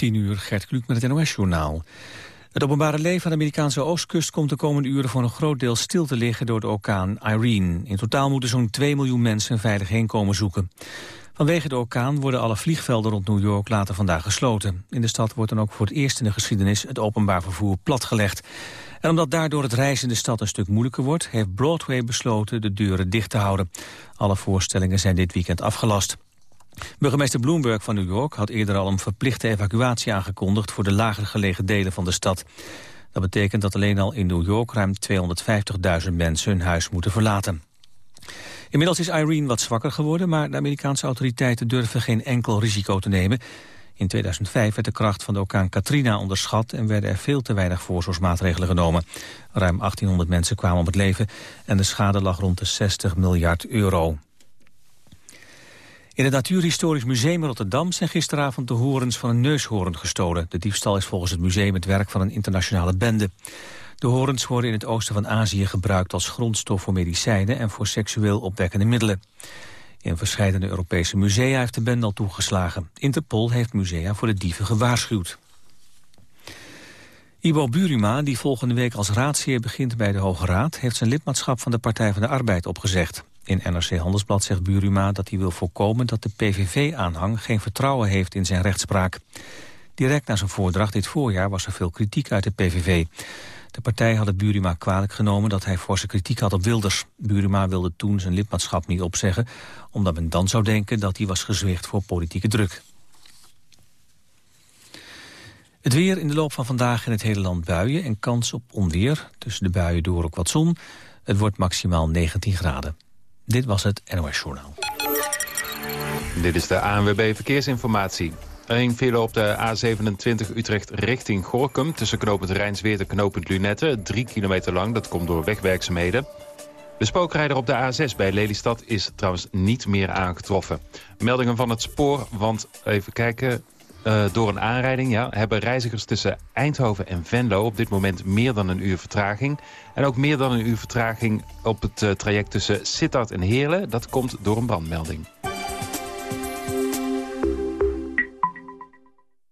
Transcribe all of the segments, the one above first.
10 uur, Gert Kluk met het NOS-journaal. Het openbare leven aan de Amerikaanse oostkust komt de komende uren voor een groot deel stil te liggen door de orkaan Irene. In totaal moeten zo'n 2 miljoen mensen veilig heen komen zoeken. Vanwege de orkaan worden alle vliegvelden rond New York later vandaag gesloten. In de stad wordt dan ook voor het eerst in de geschiedenis het openbaar vervoer platgelegd. En omdat daardoor het reizen in de stad een stuk moeilijker wordt... heeft Broadway besloten de deuren dicht te houden. Alle voorstellingen zijn dit weekend afgelast. Burgemeester Bloomberg van New York had eerder al een verplichte evacuatie aangekondigd voor de lager gelegen delen van de stad. Dat betekent dat alleen al in New York ruim 250.000 mensen hun huis moeten verlaten. Inmiddels is Irene wat zwakker geworden, maar de Amerikaanse autoriteiten durven geen enkel risico te nemen. In 2005 werd de kracht van de orkaan Katrina onderschat en werden er veel te weinig voorzorgsmaatregelen genomen. Ruim 1800 mensen kwamen om het leven en de schade lag rond de 60 miljard euro. In het Natuurhistorisch Museum Rotterdam zijn gisteravond de horens van een neushoorn gestolen. De diefstal is volgens het museum het werk van een internationale bende. De horens worden in het oosten van Azië gebruikt als grondstof voor medicijnen en voor seksueel opwekkende middelen. In verschillende Europese musea heeft de bende al toegeslagen. Interpol heeft musea voor de dieven gewaarschuwd. Ibo Buruma, die volgende week als raadsheer begint bij de Hoge Raad... heeft zijn lidmaatschap van de Partij van de Arbeid opgezegd. In NRC Handelsblad zegt Buruma dat hij wil voorkomen dat de PVV-aanhang geen vertrouwen heeft in zijn rechtspraak. Direct na zijn voordracht dit voorjaar was er veel kritiek uit de PVV. De partij had het Buruma kwalijk genomen dat hij forse kritiek had op Wilders. Buruma wilde toen zijn lidmaatschap niet opzeggen... omdat men dan zou denken dat hij was gezwicht voor politieke druk. Het weer in de loop van vandaag in het hele land buien en kans op onweer. Tussen de buien door ook wat zon. Het wordt maximaal 19 graden. Dit was het NOS Journaal. Dit is de ANWB Verkeersinformatie. Een file op de A27 Utrecht richting Gorkum... tussen knooppunt Rijnsweert en knooppunt Lunette. Drie kilometer lang, dat komt door wegwerkzaamheden. De spookrijder op de A6 bij Lelystad is trouwens niet meer aangetroffen. Meldingen van het spoor, want even kijken... Uh, door een aanrijding ja, hebben reizigers tussen Eindhoven en Venlo... op dit moment meer dan een uur vertraging. En ook meer dan een uur vertraging op het uh, traject tussen Sittard en Heerlen. Dat komt door een brandmelding.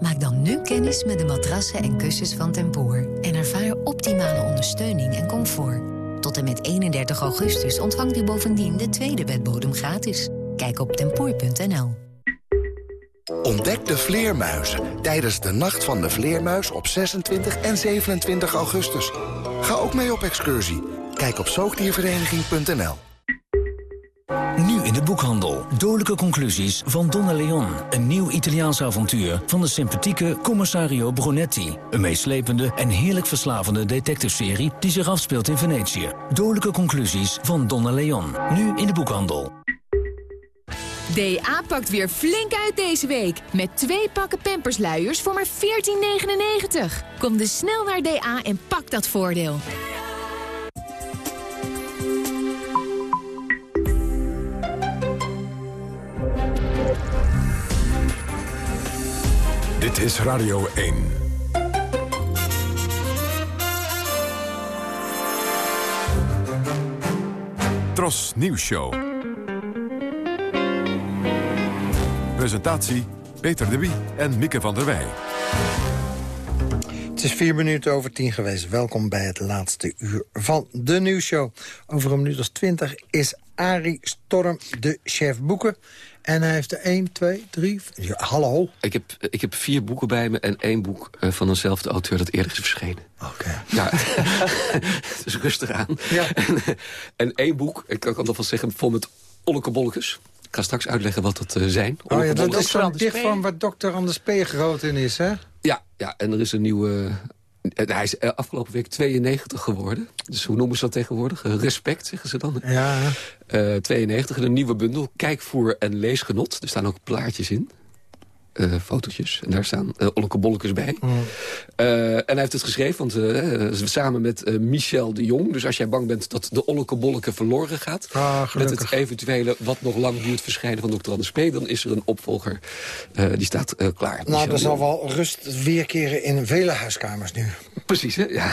Maak dan nu kennis met de matrassen en kussens van Tempoor... en ervaar optimale ondersteuning en comfort. Tot en met 31 augustus ontvangt u bovendien de tweede bedbodem gratis. Kijk op tempoor.nl. Ontdek de vleermuizen tijdens de Nacht van de Vleermuis op 26 en 27 augustus. Ga ook mee op excursie. Kijk op zoogdiervereniging.nl. De boekhandel. Dodelijke conclusies van Donna Leon. Een nieuw Italiaans avontuur van de sympathieke Commissario Brunetti. Een meeslepende en heerlijk verslavende detective-serie die zich afspeelt in Venetië. Dodelijke conclusies van Donna Leon. Nu in de boekhandel. DA pakt weer flink uit deze week. Met twee pakken pampersluiers voor maar 14,99. Kom dus snel naar DA en pak dat voordeel. Is Radio 1. Tros Nieuws Show. Presentatie Peter de Wie en Mieke van der Wij. Het is vier minuten over tien geweest. Welkom bij het laatste uur van de nieuwsshow. Over een minuut als twintig is Arie Storm de chef boeken. En hij heeft er één, twee, drie... Ja, hallo. Ik heb, ik heb vier boeken bij me en één boek uh, van dezelfde auteur dat eerder is verschenen. Oké. Ja, dus rustig aan. Ja. En, uh, en één boek, ik kan nog wel zeggen, vol met ollekebollekes. Ik ga straks uitleggen wat dat zijn. Oh ja, dat is zo'n dicht van waar dokter Anders P. groot in is, hè? Ja, ja, en er is een nieuwe hij is afgelopen week 92 geworden. Dus hoe noemen ze dat tegenwoordig? Respect, zeggen ze dan. Ja. Uh, 92, een nieuwe bundel. Kijkvoer en leesgenot. Er staan ook plaatjes in. Uh, fotootjes. En daar staan uh, Olleke bij. Mm. Uh, en hij heeft het geschreven want, samen met Michel de Jong. Dus als jij bang bent dat de Olleke verloren gaat... Ah, met het eventuele wat nog lang duurt verschijnen van Dr. Anders P... dan is er een opvolger. die staat klaar. Nou, er zal wel rust weerkeren in vele huiskamers nu. Precies, hè? Ja.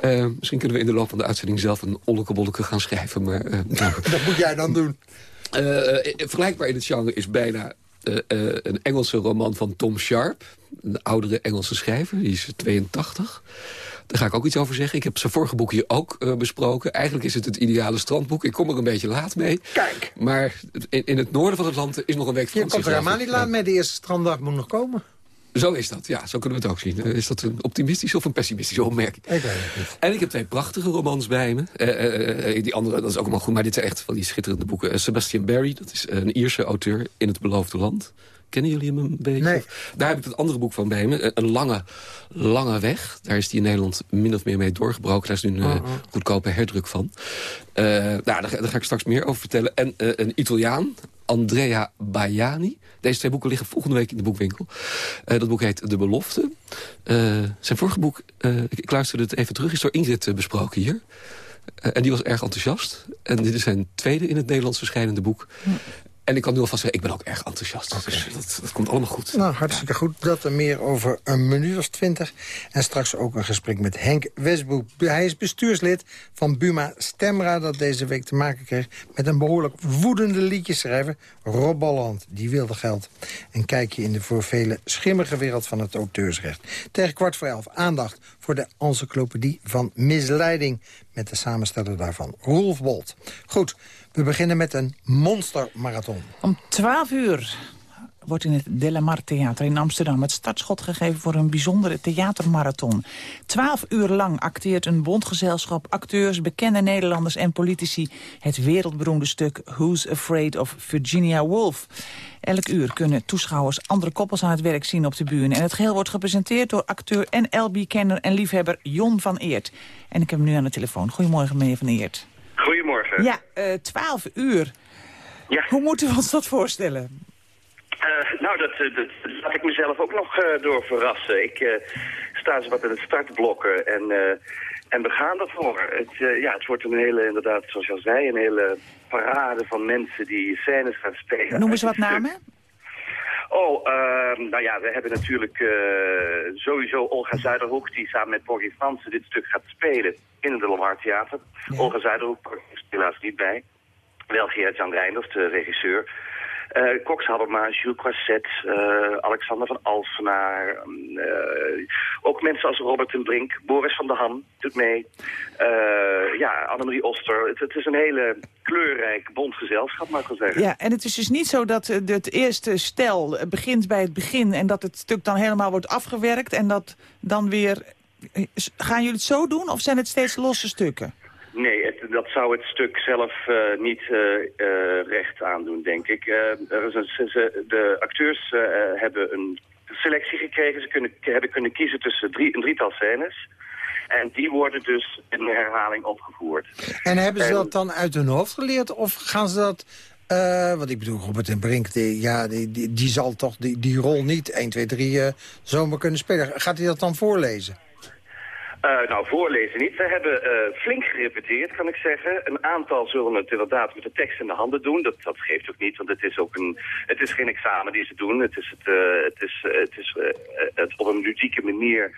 Uh, misschien kunnen we in de loop van de uitzending zelf een olleke gaan schrijven. Maar, uh, dat moet jij dan doen. Uh, vergelijkbaar in het genre is bijna een Engelse roman van Tom Sharp. Een oudere Engelse schrijver, die is 82. Daar ga ik ook iets over zeggen. Ik heb zijn vorige boek hier ook besproken. Eigenlijk is het het ideale strandboek. Ik kom er een beetje laat mee. Kijk. Maar in, in het noorden van het land is nog een week vakantie. Je komt er helemaal niet laat mee. De eerste stranddag moet nog komen. Zo is dat, ja. Zo kunnen we het ook zien. Is dat een optimistische of een pessimistische opmerking? Ik. En ik heb twee prachtige romans bij me. Uh, uh, die andere, dat is ook allemaal goed. Maar dit zijn echt van die schitterende boeken. Sebastian Barry, dat is een Ierse auteur in het beloofde land. Kennen jullie hem een beetje? Nee. Daar heb ik het andere boek van bij me. Een lange, lange weg. Daar is hij in Nederland min of meer mee doorgebroken. Daar is nu een uh, goedkope herdruk van. Uh, nou, daar, daar, ga ik straks meer over vertellen. En uh, een Italiaan, Andrea Baiani. Deze twee boeken liggen volgende week in de boekwinkel. Uh, dat boek heet De Belofte. zijn vorige boek, ik, ik, luisterde het even terug, is door Ingrid besproken hier. en die was erg enthousiast. En dit is zijn tweede in het Nederlands verschijnende boek. En ik kan nu alvast zeggen, ik ben ook erg enthousiast. Dus dat, dat, komt allemaal goed. Nou, hartstikke goed. Dat er meer over een minuut of twintig. En straks ook een gesprek met Henk Westboek. Hij is bestuurslid van Buma Stemra... dat deze week te maken kreeg met een behoorlijk woedende liedjeschrijver... Rob Balland, die wilde geld. En kijk je in de voor velen schimmige wereld van het auteursrecht. Tegen kwart voor elf aandacht voor de encyclopedie van misleiding... met de samensteller daarvan, Rolf Bolt. Goed, we beginnen met een monstermarathon. Om 12 uur wordt in het Delamar Theater in Amsterdam het startschot gegeven voor een bijzondere theatermarathon. Twaalf uur lang acteert een bondgezelschap, acteurs, bekende Nederlanders en politici het wereldberoemde stuk Who's Afraid of Virginia Woolf. Elk uur kunnen toeschouwers andere koppels aan het werk zien op de bühne. En het geheel wordt gepresenteerd door acteur en LB-kenner en liefhebber Jon van Eert. En ik heb hem nu aan de telefoon. Goedemorgen, meneer van Eert. Goedemorgen. Ja, eh, 12 uur. Ja. Hoe moeten we ons dat voorstellen? Uh, nou, dat, eh, dat, laat ik mezelf ook nog uh, door verrassen. Ik sta zo wat in het startblokken en, en we gaan ervoor. Het, ja, het wordt een hele, inderdaad, zoals je al zei, een hele parade van mensen die scènes gaan spelen. Noemen ze wat namen? Oh, uh, nou ja, we hebben natuurlijk uh, sowieso Olga Zuiderhoek... die samen met Borgie Fransen dit stuk gaat spelen in het Lamar Theater. Olga Zuiderhoek is helaas niet bij. Wel Gerard-Jan Reinders, de regisseur. Uh, Cox Habberma, Jules Croisset, uh, Alexander van Alsenaar. Uh, ook mensen als Robert en Brink, Boris van der Ham doet mee. ja, Annemarie Oster. Het, het, is een hele kleurrijk bondgezelschap, mag ik wel zeggen. Ja, en het is dus niet zo dat het eerste stel begint bij het begin... en dat het stuk dan helemaal wordt afgewerkt en dat dan weer... Gaan jullie het zo doen of zijn het steeds losse stukken? Nee, het, dat zou het stuk zelf uh, niet uh, uh, recht aandoen, denk ik. er is een, ze, de acteurs hebben een selectie gekregen. Ze kunnen, hebben kunnen kiezen tussen drie, een drietal scènes. En die worden dus in herhaling opgevoerd. En hebben ze dat dan uit hun hoofd geleerd? Of gaan ze dat... Wat ik bedoel, Robert en Brink, die, ja, die, die, die zal toch die, die rol niet 1, 2, 3 uh, zomaar kunnen spelen. Gaat hij dat dan voorlezen? Uh, nou, voorlezen niet. We hebben uh, flink gerepeteerd, kan ik zeggen. Een aantal zullen het inderdaad met de tekst in de handen doen. Dat, dat geeft ook niet, want het is ook een, het is geen examen die ze doen. Het is, het, uh, het is, het is het op een ludieke manier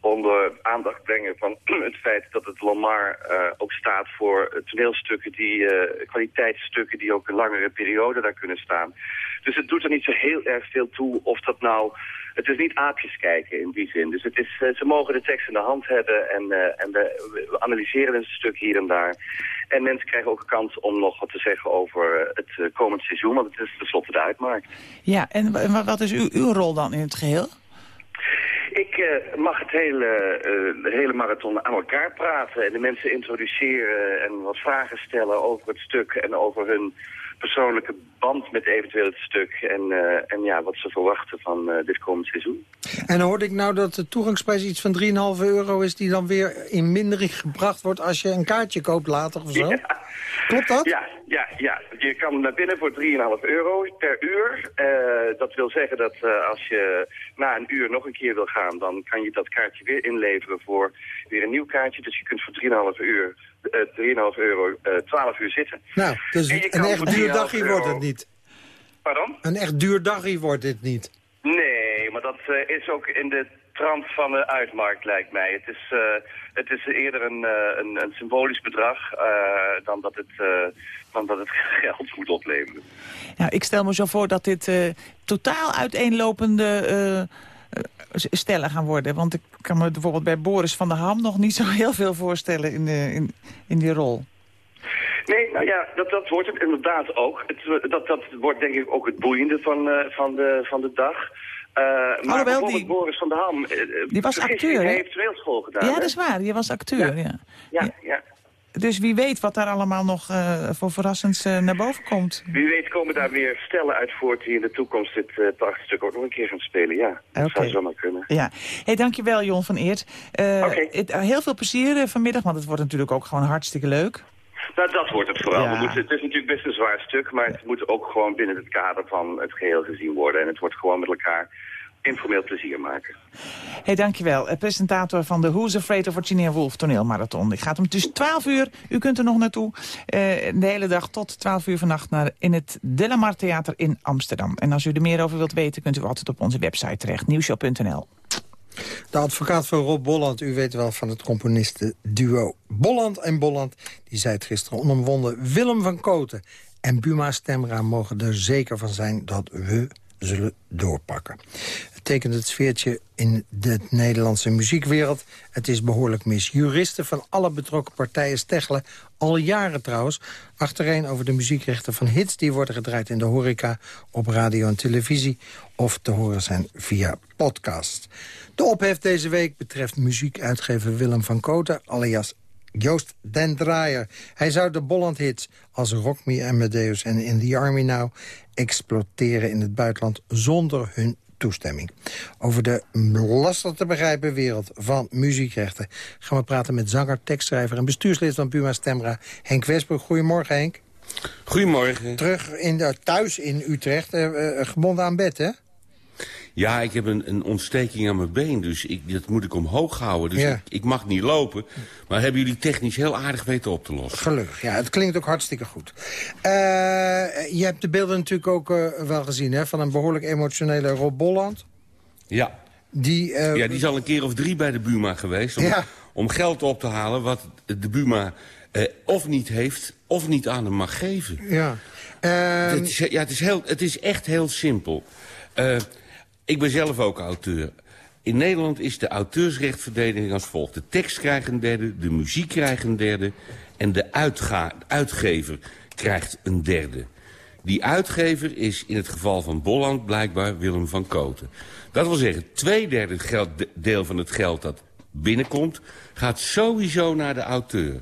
onder aandacht brengen van het feit dat het Lamar ook staat voor toneelstukken, die, kwaliteitsstukken die ook een langere periode daar kunnen staan. Dus het doet er niet zo heel erg veel toe of dat nou het is niet aapjes kijken in die zin. Dus het is, uh, ze mogen de tekst in de hand hebben en, uh, en we, we, analyseren een stuk hier en daar. En mensen krijgen ook een kans om nog wat te zeggen over het uh, komend seizoen, want het is tenslotte de uitmarkt. Ja, en wat is uw, uw rol dan in het geheel? Ik uh, mag het hele, uh, de hele marathon aan elkaar praten en de mensen introduceren en wat vragen stellen over het stuk en over hun persoonlijke band met eventueel het stuk en, uh, en ja, wat ze verwachten van uh, dit komend seizoen. En hoorde ik nou dat de toegangsprijs iets van 3,5 euro is... die dan weer in mindering gebracht wordt als je een kaartje koopt later of zo? Ja, Klopt dat? Ja, ja, ja. Je kan naar binnen voor 3,5 euro per uur. Uh, dat wil zeggen dat uh, als je na een uur nog een keer wil gaan... dan kan je dat kaartje weer inleveren voor weer een nieuw kaartje. Dus je kunt voor 3,5 uur, uh, 3,5 euro 12 uur zitten. Nou, dus een echt duur dagje wordt het niet. Pardon? Een echt duur dagje wordt dit niet. Nee, maar dat is ook in de trant van de uitmarkt, lijkt mij. Het is, uh, het is eerder een, uh, een, een, symbolisch bedrag uh, dan, dat het, dan dat het geld moet opleveren. Ja, ik stel me zo voor dat dit totaal uiteenlopende stellen gaan worden. Want ik kan me bijvoorbeeld bij Boris van der Ham nog niet zo heel veel voorstellen in, in, in die rol. Nee, nou ja, dat, dat wordt het inderdaad ook. Het, dat, dat wordt denk ik ook het boeiende van, van, de, van de dag. Uh, maar bijvoorbeeld die, Boris van der Ham... Die was acteur, Hij heeft toneelschool gedaan. Ja, dat is waar. Je was acteur, ja. Ja, ja. Dus wie weet wat daar allemaal nog uh, voor verrassends naar boven komt. Wie weet komen daar weer stellen uit voort die in de toekomst dit uh, prachtstuk ook nog een keer gaan spelen. Ja, dat okay. zou zomaar kunnen. Ja. Hey, dankjewel Jon van Eert. Okay. heel veel plezier vanmiddag, want het wordt natuurlijk ook gewoon hartstikke leuk. Nou, dat wordt het vooral. Ja. Moeten, het is natuurlijk best een zwaar stuk, maar het moet ook gewoon binnen het kader van het geheel gezien worden. En het wordt gewoon met elkaar informeel plezier maken. Hey, dankjewel. Presentator van de Who's Afraid of Virginia Woolf toneelmarathon. Ik gaat om tussen 12 uur, u kunt er nog naartoe, uh, de hele dag tot 12 uur vannacht naar, in het Delamar Theater in Amsterdam. En als u er meer over wilt weten, kunt u altijd op onze website terecht, nieuwshow.nl. De advocaat van Rob Bolland, u weet wel van het componistenduo Bolland en Bolland... die zei het gisteren onomwonden Willem van Koten en Buma Stemra mogen er zeker van zijn dat we zullen doorpakken. Het tekent het sfeertje in de Nederlandse muziekwereld. Het is behoorlijk mis. Juristen van alle betrokken partijen steggelen, al jaren trouwens... achtereen over de muziekrechten van hits die worden gedraaid in de horeca... op radio en televisie of te horen zijn via podcast. De ophef deze week betreft muziekuitgever Willem van Koten... alias Joost Den Draaier. Hij zou de Bolland-hits als Rock Me Amadeus en In the Army Now... exploiteren in het buitenland zonder hun toestemming. Over de lastig te begrijpen wereld van muziekrechten... gaan we praten met zanger, tekstschrijver en bestuurslid van Puma Stemra... Henk Westbroek. Goedemorgen, Henk. Goedemorgen. Terug in de, thuis in Utrecht, uh, uh, gebonden aan bed, hè? Ja, ik heb een, een ontsteking aan mijn been, dus ik, dat moet ik omhoog houden. Dus ik, ik, mag niet lopen. Maar hebben jullie technisch heel aardig weten op te lossen. Gelukkig, ja. Het klinkt ook hartstikke goed. Uh, je hebt de beelden natuurlijk ook uh, wel gezien, hè? Van een behoorlijk emotionele Rob Bolland. Ja. Die, uh, ja, die is al een keer of drie bij de Buma geweest. Om, ja. om geld op te halen wat de Buma of niet heeft of niet aan hem mag geven. Ja. Het is, ja, het is, heel, het is echt heel simpel. Ik ben zelf ook auteur. In Nederland is de auteursrechtverdeling als volgt. De tekst krijgt een derde, de muziek krijgt een derde... en de uitgever krijgt een derde. Die uitgever is in het geval van Bolland blijkbaar Willem van Koten. Dat wil zeggen, twee derde deel van het geld dat binnenkomt... gaat sowieso naar de auteur.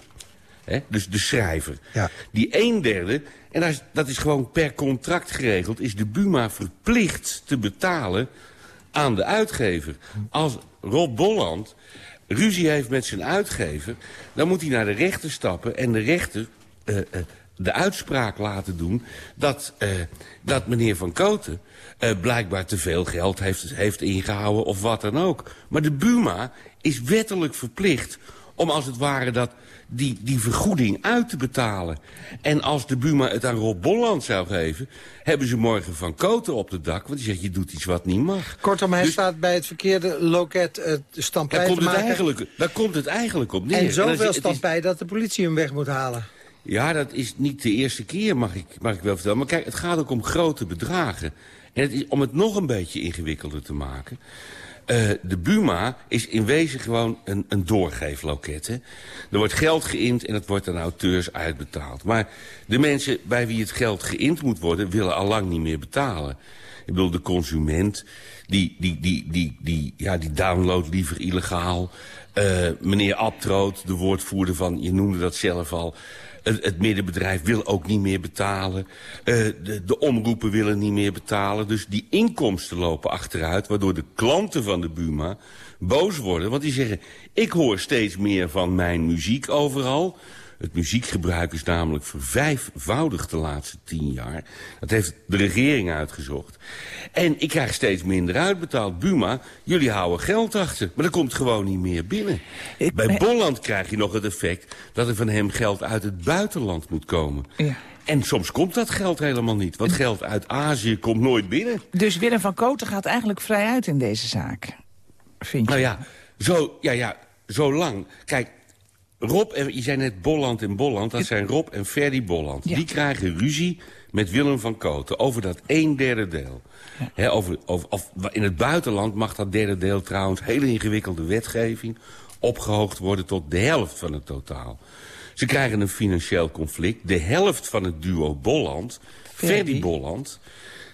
Dus de schrijver. Ja. Die een derde, en dat is, dat is gewoon per contract geregeld... is de Buma verplicht te betalen aan de uitgever. Als Rob Bolland ruzie heeft met zijn uitgever... dan moet hij naar de rechter stappen en de rechter... Uh, uh, de uitspraak laten doen dat, uh, dat meneer Van Koten... blijkbaar te veel geld heeft, heeft ingehouden of wat dan ook. Maar de Buma is wettelijk verplicht om als het ware dat die, die vergoeding uit te betalen. En als de Buma het aan Rob Bolland zou geven... hebben ze morgen Van Koten op de dak. Want die zegt, je doet iets wat niet mag. Kortom, hij dus, staat bij het verkeerde loket uh, stampij daar komt, het eigenlijk, daar komt het eigenlijk op neer. En zoveel stampij dat de politie hem weg moet halen. Ja, dat is niet de eerste keer, mag ik, mag ik wel vertellen. Maar kijk, het gaat ook om grote bedragen. En het is, om het nog een beetje ingewikkelder te maken... Uh, de Buma is in wezen gewoon een, een doorgeefloket. Hè? Er wordt geld geïnd en het wordt aan auteurs uitbetaald. Maar de mensen bij wie het geld geïnd moet worden... willen al lang niet meer betalen. Ik bedoel, de consument, die, die, die, die, die, ja, die downloadt liever illegaal. Uh, meneer Abtroot, de woordvoerder van, je noemde dat zelf al... Het, het, middenbedrijf wil ook niet meer betalen. Uh, de, de, omroepen willen niet meer betalen. Dus die inkomsten lopen achteruit... waardoor de klanten van de Buma boos worden. Want die zeggen, ik hoor steeds meer van mijn muziek overal. Het muziekgebruik is namelijk vervijfvoudigd de laatste tien jaar. Dat heeft de regering uitgezocht. En ik krijg steeds minder uitbetaald. Buma, jullie houden geld achter, maar er komt gewoon niet meer binnen. Bij Bolland krijg je nog het effect dat er van hem geld uit het buitenland moet komen. Ja. En soms komt dat geld helemaal niet. Want geld uit Azië komt nooit binnen. Dus Willem van Koten gaat eigenlijk vrij uit in deze zaak. Vind je? Nou ja, zo, ja, ja, zo lang. Kijk, Rob en je zei net Bolland en Bolland. Dat zijn Rob en Ferdy Bolland. Die krijgen ruzie met Willem van Koten over dat een derde deel. Over, over, of, in het buitenland mag dat derde deel trouwens... hele ingewikkelde wetgeving opgehoogd worden tot de helft van het totaal. Ze krijgen een financieel conflict. De helft van het duo Bolland, Ferdy Bolland...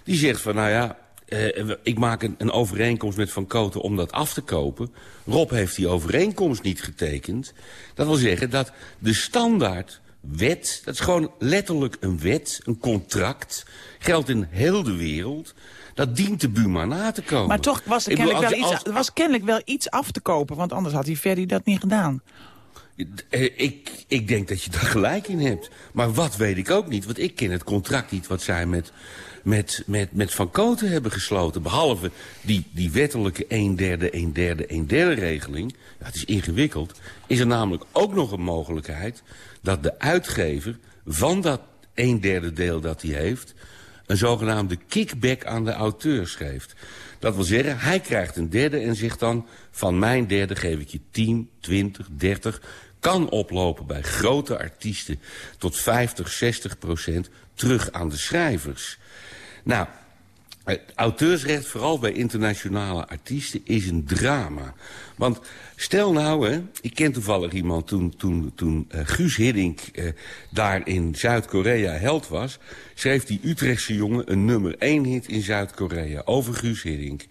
die zegt van, nou ja, eh, ik maak een, een, overeenkomst met Van Koten om dat af te kopen. Rob heeft die overeenkomst niet getekend. Dat wil zeggen dat de standaard wet, dat is gewoon letterlijk een wet, een contract... geldt in heel de wereld... Dat dient de Buma na te komen. Maar toch was er kennelijk, wel, iets, was kennelijk wel iets af te kopen... want anders had hij Ferry dat niet gedaan. Eh, ik, ik denk dat je daar gelijk in hebt. Maar wat weet ik ook niet, want ik ken het contract niet... wat zij met, met, met, met Van Koten hebben gesloten. Behalve die, die wettelijke een derde, een derde, een derde regeling. Ja, het is ingewikkeld. Is er namelijk ook nog een mogelijkheid... dat de uitgever van dat een derde deel dat hij heeft... een zogenaamde kickback aan de auteurs geeft. Dat wil zeggen, hij krijgt een derde en zegt dan... van mijn derde geef ik je 10, 20, 30 kan oplopen bij grote artiesten tot 50, 60 procent terug aan de schrijvers. Nou, het auteursrecht, vooral bij internationale artiesten, is een drama. Want stel nou, hè, ik ken toevallig iemand toen, toen, toen uh, Guus Hiddink uh, daar in Zuid-Korea held was... schreef die Utrechtse jongen een nummer 1 hit in Zuid-Korea over Guus Hiddink.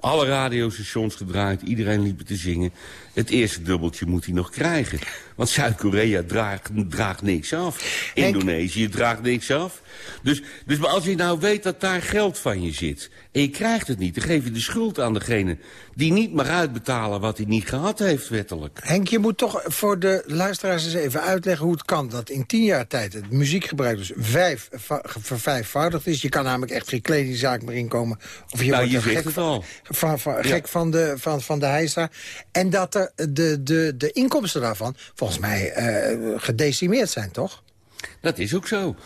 Alle radiostations gedraaid, iedereen liep te zingen. Het eerste dubbeltje moet hij nog krijgen. Want Zuid-Korea draagt, draagt niks af. Indonesië draagt niks af. Dus, dus maar als je nou weet dat daar geld van je zit... en je krijgt het niet, dan geef je de schuld aan degene... die niet mag uitbetalen wat hij niet gehad heeft wettelijk. Henk, je moet toch voor de luisteraars eens even uitleggen hoe het kan... dat in tien jaar tijd het muziekgebruik dus vijf, vervijfvoudigd is. Je kan namelijk echt geen kledingzaak meer inkomen. Of je nou, wordt je gek, het al. Van, van, gek van de, van, van de heisa. En dat er de, de, de inkomsten daarvan volgens mij uh, gedecimeerd zijn, toch? Dat is ook zo.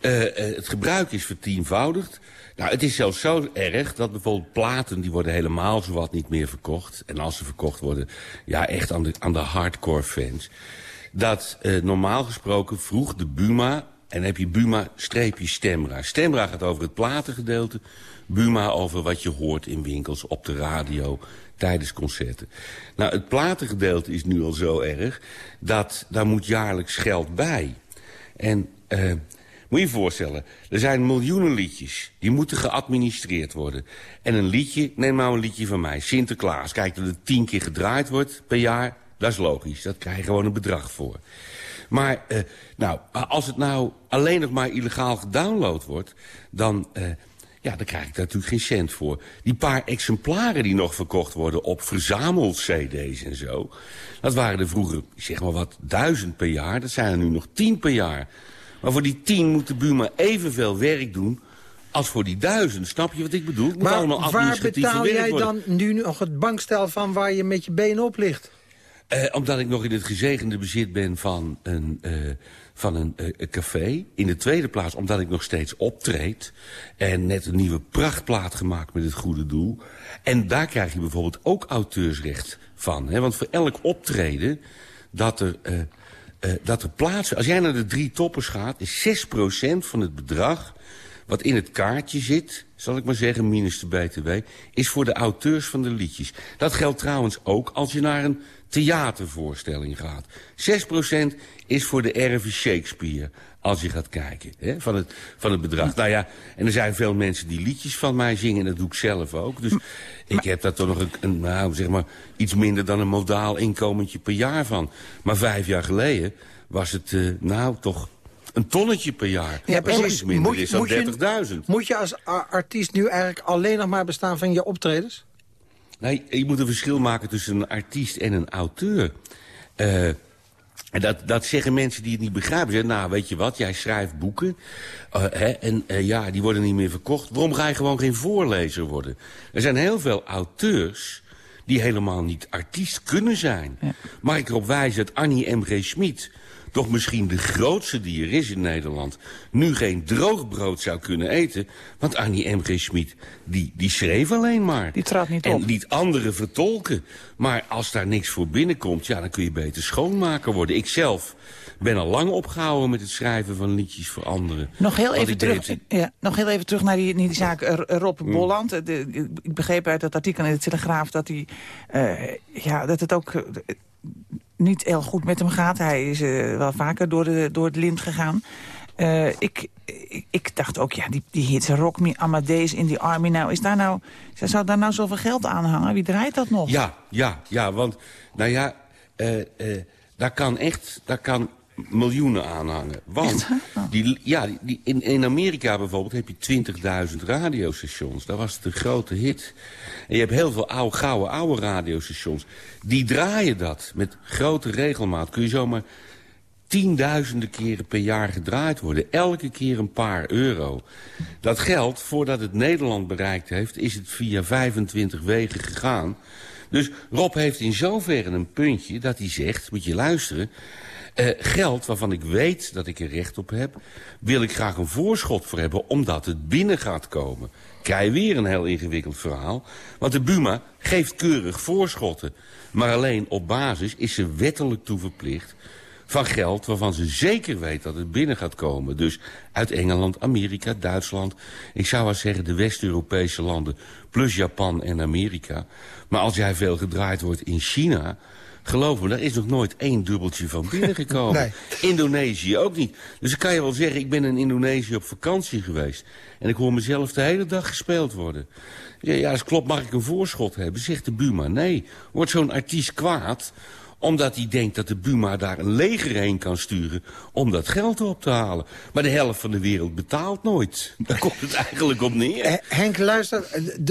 Uh, uh, het gebruik is vertienvoudigd. Nou, het is zelfs zo erg dat bijvoorbeeld platen... die worden helemaal zowat niet meer verkocht. En als ze verkocht worden, ja, echt aan de, aan de hardcore fans. Dat uh, normaal gesproken vroeg de Buma... en heb je Buma streepje Stemra. Stemra gaat over het platengedeelte. Buma over wat je hoort in winkels, op de radio, tijdens concerten. Nou, het platengedeelte is nu al zo erg... dat daar moet jaarlijks geld bij. En uh, moet je je voorstellen, er zijn miljoenen liedjes. Die moeten geadministreerd worden. En een liedje, neem nou een liedje van mij, Sinterklaas. Kijk, dat het tien keer gedraaid wordt per jaar, dat is logisch. Dat krijg je gewoon een bedrag voor. Maar, uh, nou, als het nou alleen nog maar illegaal gedownload wordt... dan... Uh, ja, daar krijg ik daar natuurlijk geen cent voor. Die paar exemplaren die nog verkocht worden op verzameld-cd's en zo... dat waren er vroeger, zeg maar wat, duizend per jaar. Dat zijn er nu nog tien per jaar. Maar voor die tien moet de Buma evenveel werk doen als voor die duizend. Snap je wat ik bedoel? Het moet maar allemaal waar betaal jij dan nu nog het bankstel van waar je met je benen op ligt? Uh, omdat ik nog in het gezegende bezit ben van een, uh, van een uh, café. In de tweede plaats omdat ik nog steeds optreed. En net een nieuwe prachtplaat gemaakt met het goede doel. En daar krijg je bijvoorbeeld ook auteursrecht van. Hè? Want voor elk optreden dat er, dat er plaatsen... Als jij naar de drie toppers gaat, is 6% van het bedrag wat in het kaartje zit, zal ik maar zeggen, minus de BTW... is voor de auteurs van de liedjes. Dat geldt trouwens ook als je naar een theatervoorstelling gaat. 6% is voor de RV Shakespeare, als je gaat kijken, hè, van, het, van het bedrag. Nou ja, en er zijn veel mensen die liedjes van mij zingen... en dat doe ik zelf ook. Dus ik heb daar toch nog een, nou, zeg maar, iets minder dan een modaal inkomentje per jaar van. Maar vijf jaar geleden was het, uh, nou, toch een tonnetje per jaar. Ja, precies. minder moet, is dan 30.000. Moet je als artiest nu eigenlijk alleen nog maar bestaan van je optredens? Nee, je moet een verschil maken tussen een artiest en een auteur. Uh, En dat, dat zeggen mensen die het niet begrijpen. Zeggen, nou, weet je wat, jij schrijft boeken. Uh, hè, en uh, ja, die worden niet meer verkocht. Waarom ga je gewoon geen voorlezer worden? Er zijn heel veel auteurs die helemaal niet artiest kunnen zijn. Ja. Mag ik erop wijzen dat Annie M.G. Schmid toch misschien de grootste die er is in Nederland... nu geen droogbrood zou kunnen eten. Want Annie M.G. Schmid, die, die schreef alleen maar. Die trad niet en op. liet anderen vertolken. Maar als daar niks voor binnenkomt, ja, dan kun je beter schoonmaker worden. Ik zelf ben al lang opgehouden met het schrijven van liedjes voor anderen. Nog heel, even terug, ja, nog heel even terug naar die, die zaak Rob mm. Bolland. De, ik begreep uit dat artikel in de Telegraaf dat, hij, uh, ja, dat het ook... Niet heel goed met hem gaat. Hij is uh, wel vaker door, de, door het lint gegaan. Uh, ik, ik, dacht ook, ja, die, die hits Rock Me Amadeus in the Army. Nou, is daar nou, zou daar nou zoveel geld aan hangen? Wie draait dat nog? Ja, ja, ja, want, nou ja, uh, daar kan echt, daar kan miljoenen aanhangen. Want die, ja, die, in, in Amerika bijvoorbeeld heb je 20.000 radiostations. Dat was de grote hit. En je hebt heel veel oude, gouden oude radiostations. Die draaien dat met grote regelmaat. Kun je zomaar tienduizenden keren per jaar gedraaid worden. Elke keer een paar euro. Dat geld, voordat het Nederland bereikt heeft... is het via 25 wegen gegaan. Dus Rob heeft in zoverre een puntje dat hij zegt... moet je luisteren... Uh, geld waarvan ik weet dat ik er recht op heb... wil ik graag een voorschot voor hebben omdat het binnen gaat komen. Krijg weer een heel ingewikkeld verhaal. Want de Buma geeft keurig voorschotten. Maar alleen op basis is ze wettelijk toe verplicht van geld waarvan ze zeker weet dat het binnen gaat komen. Dus uit Engeland, Amerika, Duitsland. Ik zou wel zeggen de West-Europese landen plus Japan en Amerika. Maar als jij veel gedraaid wordt in China... Geloof me, daar is nog nooit één dubbeltje van binnengekomen. nee. Indonesië ook niet. Dus ik kan je wel zeggen, ik ben in Indonesië op vakantie geweest. En ik hoor mezelf de hele dag gespeeld worden. Ja, ja als klopt, mag ik een voorschot hebben? Zegt de Buma, nee. Wordt zo'n artiest kwaad omdat hij denkt dat de Buma daar een leger heen kan sturen... om dat geld op te halen. Maar de helft van de wereld betaalt nooit. Daar komt het eigenlijk op neer. Eh, Henk, luister,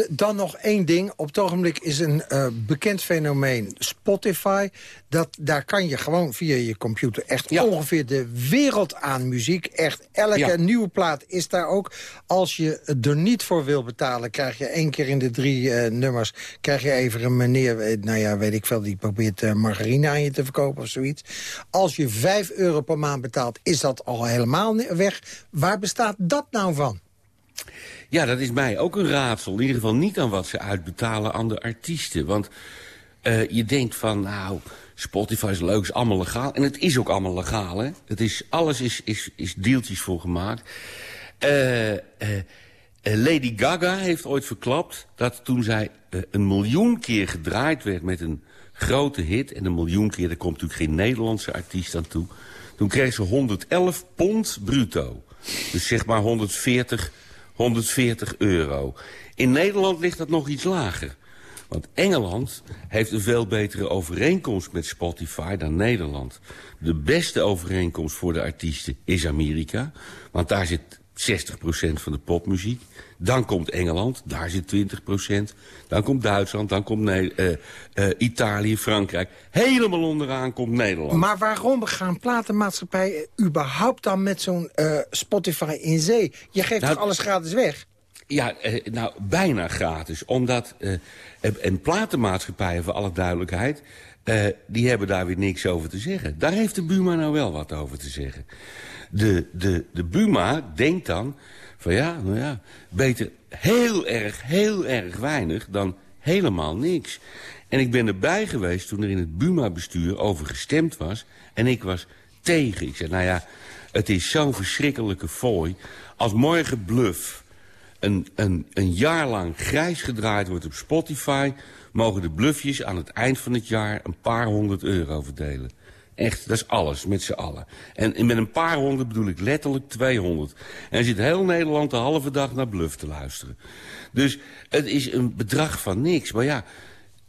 dan nog één ding. Op het ogenblik is een uh, bekend fenomeen Spotify. Dat, daar kan je gewoon via je computer echt ja. ongeveer de wereld aan muziek. Echt elke ja. nieuwe plaat is daar ook. Als je er niet voor wil betalen, krijg je één keer in de drie uh, nummers... krijg je even een meneer, nou ja, weet ik veel, die probeert uh, margarine aan je te verkopen of zoiets. Als je 5 euro per maand betaalt, is dat al helemaal weg. Waar bestaat dat nou van? Ja, dat is mij ook een raadsel. In ieder geval niet aan wat ze uitbetalen aan de artiesten. Want uh, je denkt van, nou, Spotify is leuk, is allemaal legaal. En het is ook allemaal legaal, hè. Het is, alles is, is, is deeltjes voor gemaakt. Uh, uh, Lady Gaga heeft ooit verklapt dat toen zij een miljoen keer gedraaid werd met een grote hit. En een miljoen keer, daar komt natuurlijk geen Nederlandse artiest aan toe. Toen kreeg ze 111 pond bruto. Dus zeg maar 140, 140 euro. In Nederland ligt dat nog iets lager. Want Engeland heeft een veel betere overeenkomst met Spotify dan Nederland. De beste overeenkomst voor de artiesten is Amerika. Want daar zit 60% van de popmuziek. Dan komt Engeland, daar zit 20%. Dan komt Duitsland, dan komt ne uh, uh, Italië, Frankrijk. Helemaal onderaan komt Nederland. Maar waarom gaan platenmaatschappijen überhaupt dan met zo'n uh, Spotify in zee? Je geeft nou, toch alles gratis weg? Ja, nou, bijna gratis. Omdat, en platenmaatschappijen, voor alle duidelijkheid... die hebben daar weer niks over te zeggen. Daar heeft de Buma nou wel wat over te zeggen. De, de, de Buma denkt dan van ja, nou ja, beter heel erg, heel erg weinig dan helemaal niks. En ik ben erbij geweest toen er in het Buma-bestuur over gestemd was. En ik was tegen. Ik zei, nou ja, het is zo'n verschrikkelijke fooi. Als morgen Bluff een, een, een jaar lang grijs gedraaid wordt op Spotify... mogen de bluffjes aan het eind van het jaar een paar honderd euro verdelen. Echt, dat is alles, met z'n allen. En met een paar honderd bedoel ik letterlijk 200. En zit heel Nederland de halve dag naar Bluff te luisteren. Dus het is een bedrag van niks. Maar ja,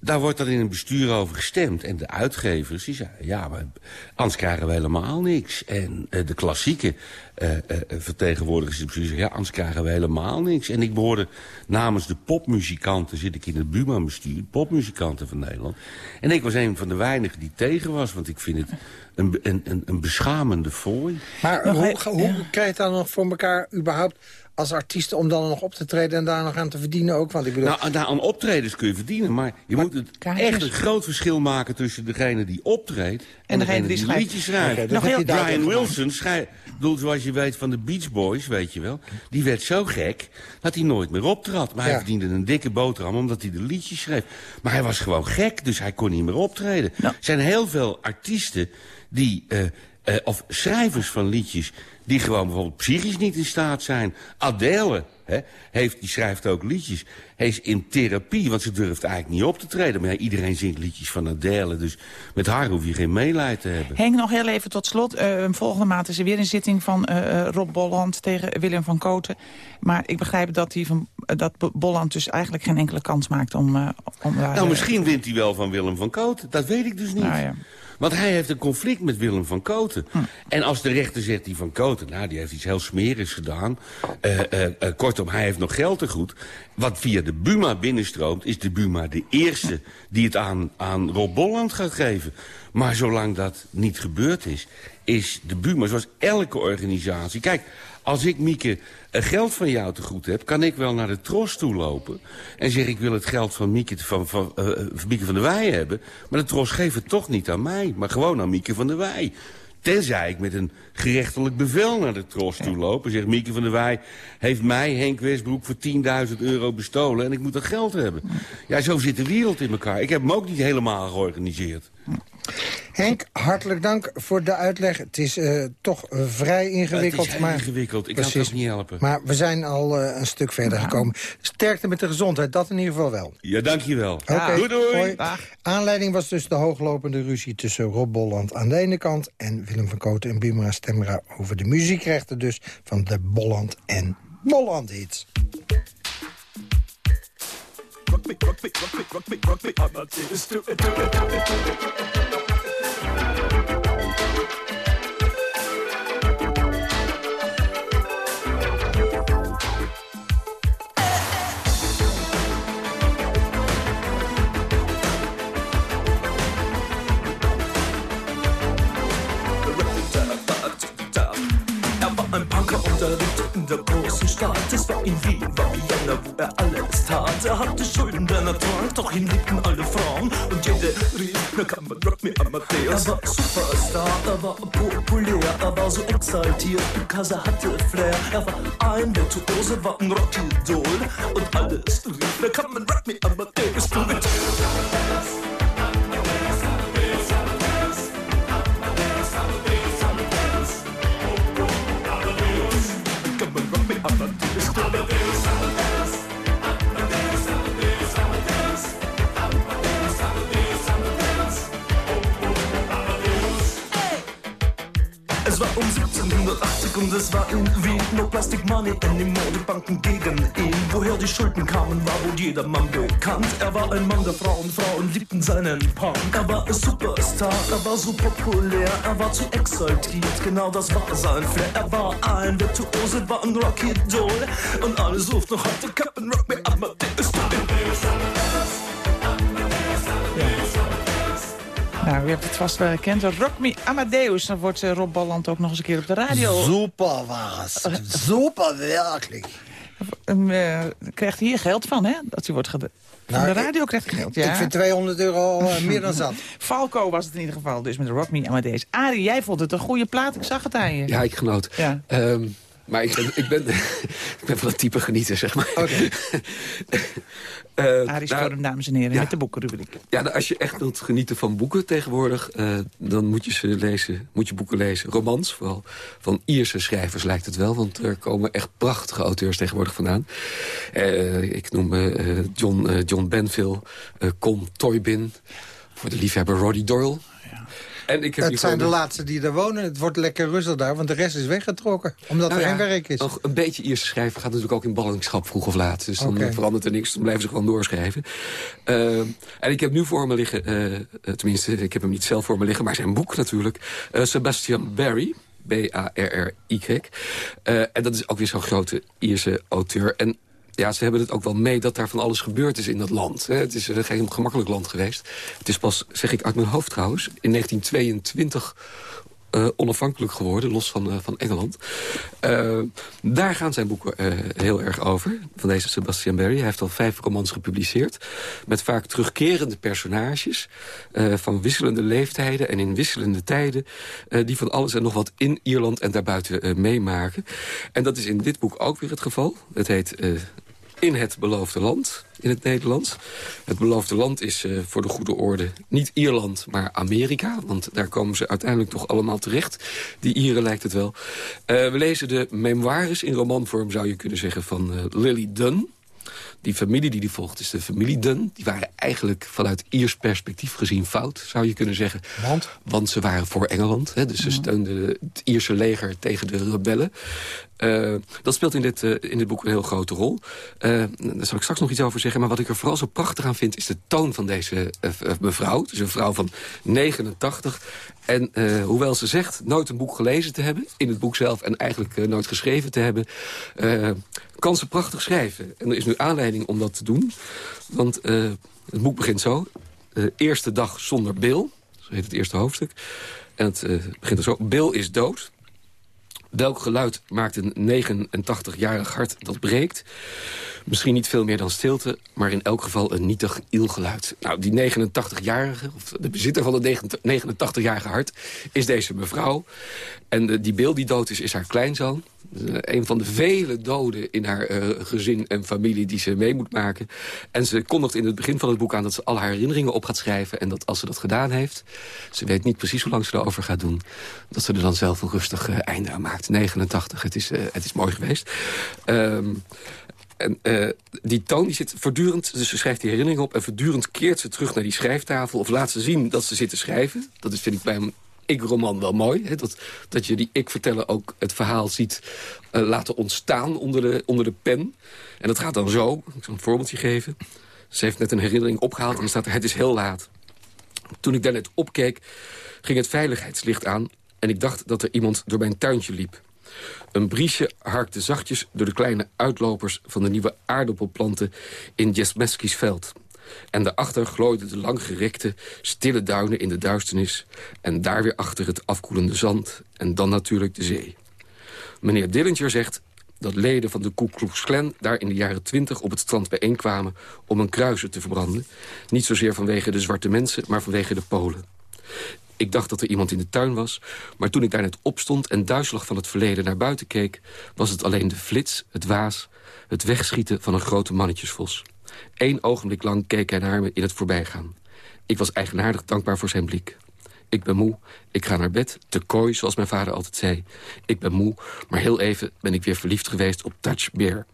daar wordt dan in een bestuur over gestemd. En de uitgevers die zeiden, ja, maar anders krijgen we helemaal niks. En uh, de klassieke uh, uh, vertegenwoordigers in het bestuur zeggen, ja, anders krijgen we helemaal niks. En ik behoorde namens de popmuzikanten, zit ik in het Buma-bestuur, popmuzikanten van Nederland. En ik was een van de weinigen die tegen was, want ik vind het een, een, een beschamende fooi. Maar hoe, hoe krijg je het dan nog voor elkaar überhaupt als artiest om dan nog op te treden en daar nog aan te verdienen ook? Want ik bedoel... Nou, daar aan optredens kun je verdienen, maar je moet het echt een groot verschil maken tussen degene die optreedt en, en degene die, die liedjes schrijft. Okay, nog heel Brian Wilson schrijft, zoals je weet van de Beach Boys, weet je wel, die werd zo gek dat hij nooit meer optrad. Maar ja. hij verdiende een dikke boterham omdat hij de liedjes schreef. Maar hij was gewoon gek, dus hij kon niet meer optreden. Nou. Er zijn heel veel artiesten die, uh, uh, of schrijvers van liedjes die gewoon bijvoorbeeld psychisch niet in staat zijn. Adele hè, heeft, die schrijft ook liedjes. Hij is in therapie, want ze durft eigenlijk niet op te treden. Maar ja, iedereen zingt liedjes van Adele, dus met haar hoef je geen meelijden te hebben. Henk, nog heel even tot slot. Uh, volgende maand is er weer een zitting van uh, Rob Bolland tegen Willem van Koten. Maar ik begrijp dat, die van, uh, dat Bolland dus eigenlijk geen enkele kans maakt om... om nou, misschien wint hij wel van Willem van Koten. Dat weet ik dus niet. Nou, ja. Want hij heeft een conflict met Willem van Koten. Hm. En als de rechter zegt die van Koten, nou, die heeft iets heel smerigs gedaan. Uh, uh, uh, kortom, hij heeft nog geld te goed. Wat via de Buma binnenstroomt, is de Buma de eerste die het aan, aan Rob Bolland gaat geven. Maar zolang dat niet gebeurd is, is de Buma, zoals elke organisatie... Kijk, als ik, Mieke, geld van jou te goed heb... kan ik wel naar de tros toe lopen... en zeg ik wil het geld van Mieke van, van, uh, Mieke van der Wij hebben... maar de tros geeft het toch niet aan mij, maar gewoon aan Mieke van der Wij. Tenzij ik met een gerechtelijk bevel naar de tros toe loop... en zeg Mieke van der Wij heeft mij, Henk Westbroek, voor 10.000 euro bestolen... en ik moet dat geld hebben. Ja, zo zit de wereld in elkaar. Ik heb hem ook niet helemaal georganiseerd. Henk, hartelijk dank voor de uitleg. Het is uh, toch uh, vrij ingewikkeld. Het is maar, ingewikkeld, ik precies, kan het niet helpen. Maar we zijn al uh, een stuk verder ja. gekomen. Sterkte met de gezondheid, dat in ieder geval wel. Ja, dankjewel. Okay. Doei, doei. Aanleiding was dus de hooglopende ruzie tussen Rob Bolland aan de ene kant... en Willem van Koten en Bimra Stemra over de muziekrechten dus... van de Bolland en Bolland hits. Rock me, rock me, rock me, rock me, rock I'm not do it, do it. In der großen Stadt. Es war in Wien, war Vienna, wo er alles tat. Er hatte Schulden, der Natur, doch ihn liebten alle Frauen. Und jede rief, na kann man Rock Me Amadeus. Er war Superstar, er war populär, er war so exaltiert, because er hatte Flair. Er war ein Virtuose, war ein Rockidol. Und alles rief, na kann man Rock Me Amadeus. Du mit Es war um 1780 und es war in Wien No Plastic Money in den Modebanken gegen ihn. Woher die Schulden kamen, war wohl jedermann bekannt. Er war ein Mann der Frauen, Frauen liebten seinen Punk Er war ein Superstar, er war so populär Er war zu exaltiert, genau das war sein Flair. Er war ein Virtuose, war ein Rocky Doll. Und alle suchten noch heute Captain Rock Me Amadeus Nou, u hebt het vast wel herkend. Rock Me Amadeus. Dan wordt uh, Rob Balland ook nog eens een keer op de radio. Super was. Super, werkelijk. Uh, krijgt hier geld van, hè? Dat hij wordt gedaan. Nou, de radio krijgt geld, ja. Ik vind 200 euro uh, meer dan zat. Falco was het in ieder geval, dus met Rock Me Amadeus. Arie, jij vond het een goede plaat. Ik zag het aan je. Ja, ik genoot. Ja. Um, maar ik ben, ik, ben, ik ben van het type genieten, zeg maar. Oké. Okay. uh, Storm, nou, dames en heren, ja, met de boekenrubriek. Ja, nou, als je echt wilt genieten van boeken tegenwoordig... Uh, dan moet je ze lezen, moet je boeken lezen. Romans, vooral van Ierse schrijvers lijkt het wel. Want er komen echt prachtige auteurs tegenwoordig vandaan. Uh, ik noem John, John Benville, Com Toybin... voor de liefhebber Roddy Doyle... En ik heb het zijn de laatste die daar wonen. Het wordt lekker rustig daar, want de rest is weggetrokken. Omdat Nou er ja, geen werk is. Nog een beetje Ierse schrijven gaat natuurlijk ook in ballingschap vroeg of laat. Dus dan verandert er niks, dan blijven ze gewoon doorschrijven. Eh, en ik heb nu voor me liggen, eh, eh, tenminste, ik heb hem niet zelf voor me liggen... maar zijn boek natuurlijk, Sebastian Barry... B-A-R-R-Y. En dat is ook weer zo'n grote Ierse auteur. En ja, ze hebben het ook wel mee dat daar van alles gebeurd is in dat land. Het is geen gemakkelijk land geweest. Het is pas, zeg ik uit mijn hoofd trouwens, in 1922 eh, onafhankelijk geworden, los van, eh, van Engeland. Eh, daar gaan zijn boeken heel erg over, van deze Sebastian Barry. Hij heeft al vijf romans gepubliceerd, met vaak terugkerende personages... van wisselende leeftijden en in wisselende tijden... die van alles en nog wat in Ierland en daarbuiten meemaken. En dat is in dit boek ook weer het geval. Het heet... in het beloofde land, in het Nederlands. Het beloofde land is eh, voor de goede orde niet Ierland, maar Amerika. Want daar komen ze uiteindelijk toch allemaal terecht. Die Ieren lijkt het wel. Eh, we lezen de memoires in romanvorm, zou je kunnen zeggen, van eh, Lily Dunn. Die familie die die volgt is de familie Dunn. Die waren eigenlijk vanuit Iers perspectief gezien fout, zou je kunnen zeggen. Want? Want ze waren voor Engeland. Hè, dus ze steunden het Ierse leger tegen de rebellen. Eh, dat speelt in dit, eh, in dit boek een heel grote rol. Eh, daar zal ik straks nog iets over zeggen. Maar wat ik er vooral zo prachtig aan vind... is de toon van deze mevrouw. Het is een vrouw van 89. En hoewel ze zegt nooit een boek gelezen te hebben... in het boek zelf en eigenlijk nooit geschreven te hebben... kan ze prachtig schrijven. En er is nu aanleiding om dat te doen. Want eh, het boek begint zo. Eh, eerste dag zonder Bill. Zo heet het eerste hoofdstuk. En het eh, begint er zo. Bill is dood. Welk geluid maakt een 89-jarig hart dat breekt? Misschien niet veel meer dan stilte, maar in elk geval een nietig ielgeluid. Nou, die 89-jarige, of de bezitter van het 89-jarige hart, is deze mevrouw. En die beeld die dood is, is haar kleinzoon. Eh, een van de vele doden in haar eh, gezin en familie die ze mee moet maken. En ze kondigt in het begin van het boek aan dat ze al haar herinneringen op gaat schrijven. En dat als ze dat gedaan heeft, ze weet niet precies hoe lang ze erover gaat doen. Dat ze er dan zelf een rustig eh, einde aan maakt. 89, het is, het is mooi geweest. Ehm, en die toon die zit voortdurend, dus ze schrijft die herinneringen op... en voortdurend keert ze terug naar die schrijftafel... of laat ze zien dat ze zit te schrijven. Dat is, vind ik bij een ik-roman wel mooi. Hè? Dat, dat je die ik-verteller ook het verhaal ziet eh, laten ontstaan onder de, onder de pen. En dat gaat dan zo. Ik zal een voorbeeldje geven. Ze heeft net een herinnering opgehaald en er staat het is heel laat. Toen ik daarnet opkeek, ging het veiligheidslicht aan... en ik dacht dat er iemand door mijn tuintje liep. Een briesje harkte zachtjes door de kleine uitlopers... van de nieuwe aardappelplanten in Jesmeski's veld. En daarachter glooiden de langgerekte, stille duinen in de duisternis... en daar weer achter het afkoelende zand en dan natuurlijk de zee. Meneer Dillinger zegt dat leden van de Ku Klux Klan daar in de jaren twintig op het strand bijeenkwamen om een kruiser te verbranden. Niet zozeer vanwege de zwarte mensen, maar vanwege de Polen. Ik dacht dat er iemand in de tuin was, maar toen ik daar net opstond... en duizelig van het verleden naar buiten keek... was het alleen de flits, het waas, het wegschieten van een grote mannetjesvos. Eén ogenblik lang keek hij naar me in het voorbijgaan. Ik was eigenaardig dankbaar voor zijn blik. Ik ben moe, ik ga naar bed, te kooi, zoals mijn vader altijd zei. Ik ben moe, maar heel even ben ik weer verliefd geweest op Touch Bear.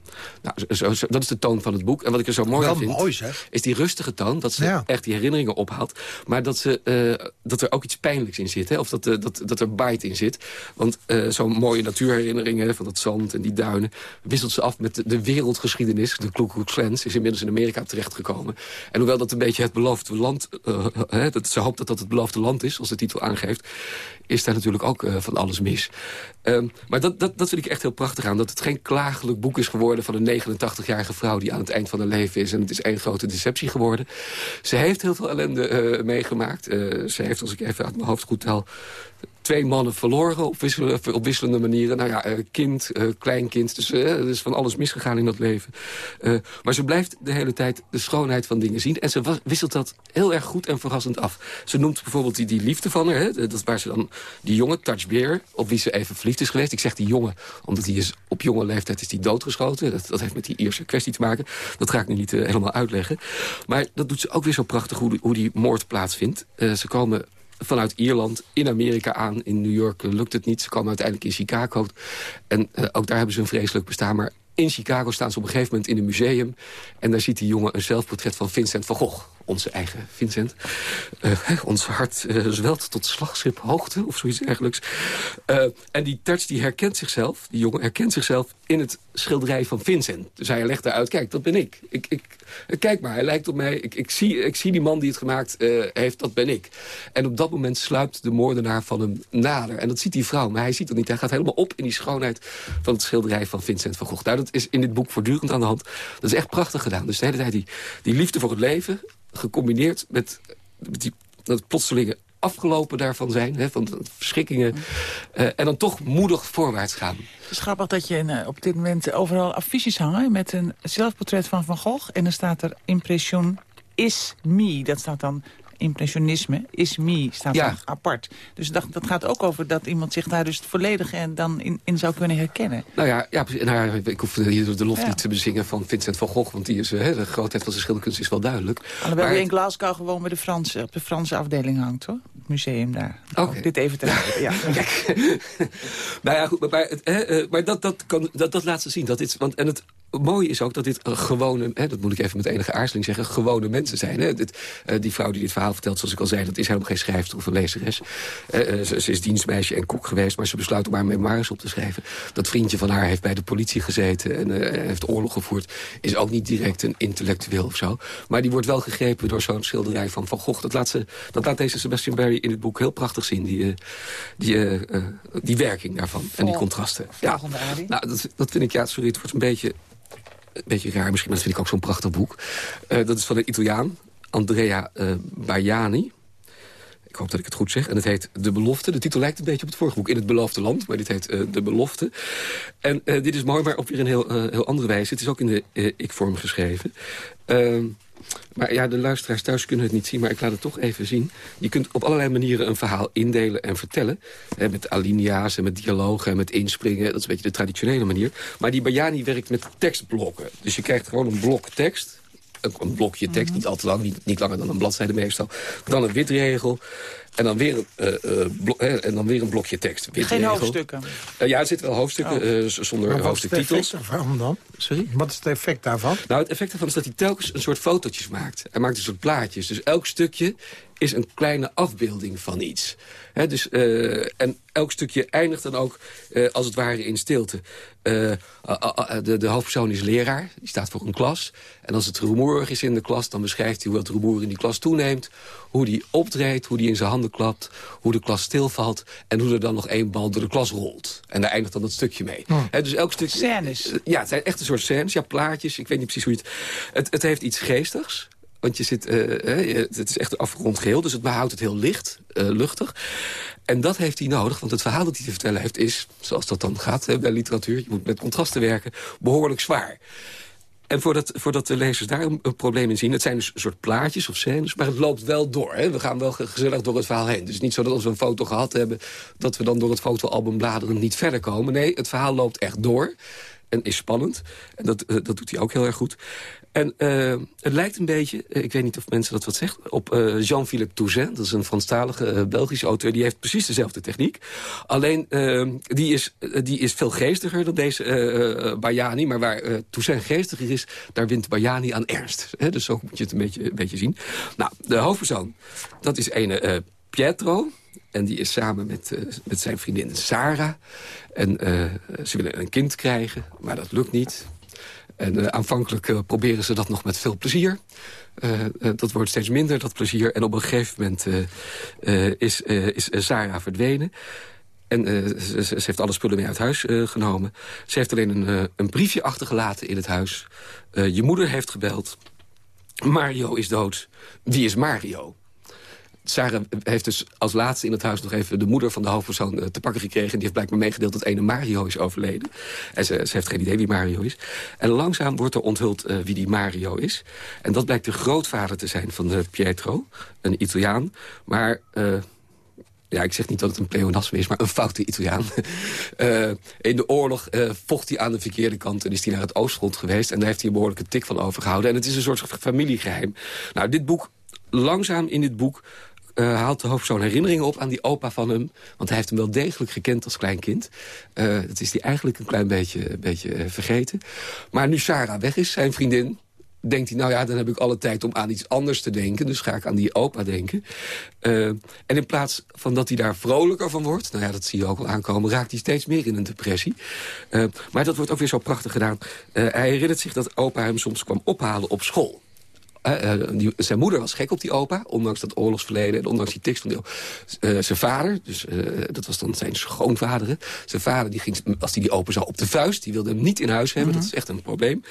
Nou, zo, zo- dat is de toon van het boek. En wat ik er zo mooi aan vind, mooi, is die rustige toon. Dat ze Ja. echt die herinneringen ophaalt. Maar dat, ze, eh, dat er ook iets pijnlijks in zit. Hè? Of dat, eh, dat, dat er bite in zit. Want eh, zo'n mooie natuurherinneringen van dat zand en die duinen... wisselt ze af met de, de wereldgeschiedenis. De Ku Klux is inmiddels in Amerika terechtgekomen. En hoewel dat een beetje het beloofde land... hè, dat ze hoopt dat dat het beloofde land is, als de titel aangeeft... is daar natuurlijk ook eh, van alles mis. Ehm, maar dat, dat, dat vind ik echt heel prachtig aan. Dat het geen klagelijk boek is geworden van een 89-jarige vrouw... die aan het eind van haar leven is. En het is één grote deceptie geworden. Ze heeft heel veel ellende eh, meegemaakt. Eh, ze heeft, als ik even uit mijn hoofd goed tel... twee mannen verloren op, wisselen, op wisselende manieren. Nou ja, eh, kind, eh, kleinkind. Dus eh, er is van alles misgegaan in dat leven. Maar ze blijft de hele tijd de schoonheid van dingen zien. En ze wisselt dat heel erg goed en verrassend af. Ze noemt bijvoorbeeld die, die liefde van haar. Hè, dat waar ze dan die jonge Touch Beer, op wie ze even verliefd is geweest. Ik zeg die jongen, omdat hij is op jonge leeftijd is die doodgeschoten. Dat, heeft met die Ierse kwestie te maken. Dat ga ik nu niet helemaal uitleggen. Maar dat doet ze ook weer zo prachtig hoe die, hoe die moord plaatsvindt. Ze komen vanuit Ierland in Amerika aan. In New York eh, lukt het niet. Ze komen uiteindelijk in Chicago. En eh, ook daar hebben ze een vreselijk bestaan. Maar in Chicago staan ze op een gegeven moment in een museum. En daar ziet die jongen een zelfportret van Vincent van Gogh onze eigen Vincent. ons hart zwelt tot slagschip hoogte of zoiets dergelijks. en die touch die herkent zichzelf, die jongen herkent zichzelf in het schilderij van Vincent. Dus hij legt eruit, kijk, dat ben ik. ik, ik kijk maar, hij lijkt op mij. Ik, ik, zie, ik zie die man die het gemaakt heeft, dat ben ik. En op dat moment sluipt de moordenaar van hem nader. En dat ziet die vrouw, maar hij ziet het niet. Hij gaat helemaal op in die schoonheid van het schilderij van Vincent van Gogh. Nou, dat is in dit boek voortdurend aan de hand. Dat is echt prachtig gedaan. Dus de hele tijd die, die liefde voor het leven... gecombineerd met, met die, dat plotselinge afgelopen daarvan zijn. Hè, van verschrikkingen. Uh, en dan toch moedig voorwaarts gaan. Het is grappig dat je uh, op dit moment overal affiches hangen... met een zelfportret van Van Gogh. En dan staat er impression is me. Dat staat dan impressionisme, is me, staat ja. apart. Dus dat, dat gaat ook over dat iemand zich daar dus volledig en dan in, in zou kunnen herkennen. Nou ja, ja nou, ik hoef hier de lof niet te bezingen van Vincent van Gogh... want die is, hè, de grootheid van zijn schilderkunst is wel duidelijk. Alhoewel maar... in Glasgow gewoon bij de Franse, op de Franse afdeling hangt, hoor. Het museum daar. Oké. dit even te ja. nou ja, goed, maar, het, hè, eh, maar dat, dat, kan, dat, dat laat ze zien. Dat dit, want, en het mooie is ook dat dit gewone, hè, dat moet ik even met enige aarzeling zeggen... gewone mensen zijn. Hè. Dit, uh, die vrouw die dit verhaal vertelt, zoals ik al zei... dat is helemaal geen schrijfster of een lezeres. Uh, ze, ze, is dienstmeisje en kok geweest, maar ze besluit om haar memoires op te schrijven. Dat vriendje van haar heeft bij de politie gezeten en uh, heeft oorlog gevoerd. Is ook niet direct een intellectueel of zo. Maar die wordt wel gegrepen door zo'n schilderij van Van Gogh. Dat laat, ze, dat laat deze Sebastian Barry in het boek heel prachtig zien. Die, die, die werking daarvan en die contrasten. Ja, nou, dat, dat vind ik, ja, sorry, het wordt een beetje een beetje raar misschien, maar dat vind ik ook zo'n prachtig boek. Uh, dat is van een Italiaan, Andrea uh, Baiani. Ik hoop dat ik het goed zeg. En het heet De Belofte. De titel lijkt een beetje op het vorige boek. In het Beloofde Land. Maar dit heet uh, De Belofte. En dit is mooi, maar op weer een heel, heel andere wijze. Het is ook in de ik-vorm geschreven. Maar ja, de luisteraars thuis kunnen het niet zien, maar ik laat het toch even zien. Je kunt op allerlei manieren een verhaal indelen en vertellen. Hè, met alinea's en met dialogen en met inspringen. Dat is een beetje de traditionele manier. Maar die Bayani werkt met tekstblokken. Dus je krijgt gewoon een blok tekst een blokje tekst, niet al te lang, niet, niet langer dan een bladzijde meestal. Dan een witregel. En dan weer, uh, uh, en dan weer een blokje tekst. Geen hoofdstukken? Uh, ja, er zitten wel hoofdstukken oh. zonder hoofdstuktitels. Waarom dan? Sorry? Wat is het effect daarvan? Nou, het effect daarvan is dat hij telkens een soort fotootjes maakt. Hij maakt een soort plaatjes. Dus elk stukje is een kleine afbeelding van iets. Dus, uh, en elk stukje eindigt dan ook uh, als het ware in stilte. Uh, de, de hoofdpersoon is leraar, die staat voor een klas. En als het rumoerig is in de klas, dan beschrijft hij hoe het rumoer in die klas toeneemt. Hoe die optreedt, hoe die in zijn handen klapt, hoe de klas stilvalt... en hoe er dan nog één bal door de klas rolt. En daar eindigt dan dat stukje mee. He, dus elk stukje... Scènes. ja, het zijn echt een soort scènes, ja, plaatjes. Ik weet niet precies hoe je het... Het, het heeft iets geestigs. Want je zit, uh, het is echt een afgerond geheel, dus het behoudt het heel licht, uh, luchtig. En dat heeft hij nodig, want het verhaal dat hij te vertellen heeft... is, zoals dat dan gaat hè, bij literatuur, je moet met contrasten werken... behoorlijk zwaar. En voordat, voordat de lezers daar een, een, probleem in zien... het zijn dus een soort plaatjes of scènes, maar het loopt wel door. Hè? We gaan wel gezellig door het verhaal heen. Dus niet zo dat als we een foto gehad hebben... dat we dan door het fotoalbum bladeren niet verder komen. Nee, het verhaal loopt echt door en is spannend. En dat, uh, dat doet hij ook heel erg goed. En uh, het lijkt een beetje, uh, ik weet niet of mensen dat wat zegt... op uh, Jean-Philippe Touzin, dat is een Franstalige Belgische auteur... die heeft precies dezelfde techniek. Alleen, die, is, die is veel geestiger dan deze Bayani. Maar waar Touzin geestiger is, daar wint Bayani aan ernst. Hè? Dus zo moet je het een beetje, een beetje zien. Nou, de hoofdpersoon, dat is ene Pietro... En die is samen met, uh, met zijn vriendin Sarah. En uh, ze willen een kind krijgen, maar dat lukt niet. En uh, aanvankelijk proberen ze dat nog met veel plezier. Dat wordt steeds minder, dat plezier. En op een gegeven moment is, is Sarah verdwenen. En ze, ze, heeft alle spullen mee uit huis genomen. Ze heeft alleen een, een briefje achtergelaten in het huis. je moeder heeft gebeld. Mario is dood. Wie is Mario? Sarah heeft dus als laatste in het huis nog even de moeder van de hoofdpersoon eh, te pakken gekregen. Die heeft blijkbaar meegedeeld dat ene Mario is overleden. En ze, ze, heeft geen idee wie Mario is. En langzaam wordt er onthuld uh, wie die Mario is. En dat blijkt de grootvader te zijn van uh, Pietro, een Italiaan. Maar... ja, ik zeg niet dat het een pleonasme is, maar een foute Italiaan. in de oorlog vocht hij aan de verkeerde kant en is hij naar het oostfront geweest. En daar heeft hij een behoorlijke tik van overgehouden. En het is een soort familiegeheim. Nou, dit boek, langzaam in dit boek uh, haalt de hoofdpersoon herinneringen op aan die opa van hem. Want hij heeft hem wel degelijk gekend als klein kind. Uh, dat is hij eigenlijk een klein beetje, beetje uh, vergeten. Maar nu Sarah weg is, zijn vriendin... denkt hij, nou ja, dan heb ik alle tijd om aan iets anders te denken. Dus ga ik aan die opa denken. En in plaats van dat hij daar vrolijker van wordt... nou ja, dat zie je ook wel aankomen... raakt hij steeds meer in een depressie. Maar dat wordt ook weer zo prachtig gedaan. Hij herinnert zich dat opa hem soms kwam ophalen op school. Uh, die, zijn moeder was gek op die opa, ondanks dat oorlogsverleden... en ondanks die tekst van die uh, Zijn vader, dus uh, dat was dan zijn schoonvader... zijn vader, die ging, als hij die opa zou op de vuist... die wilde hem niet in huis hebben, mm -hmm. dat is echt een probleem.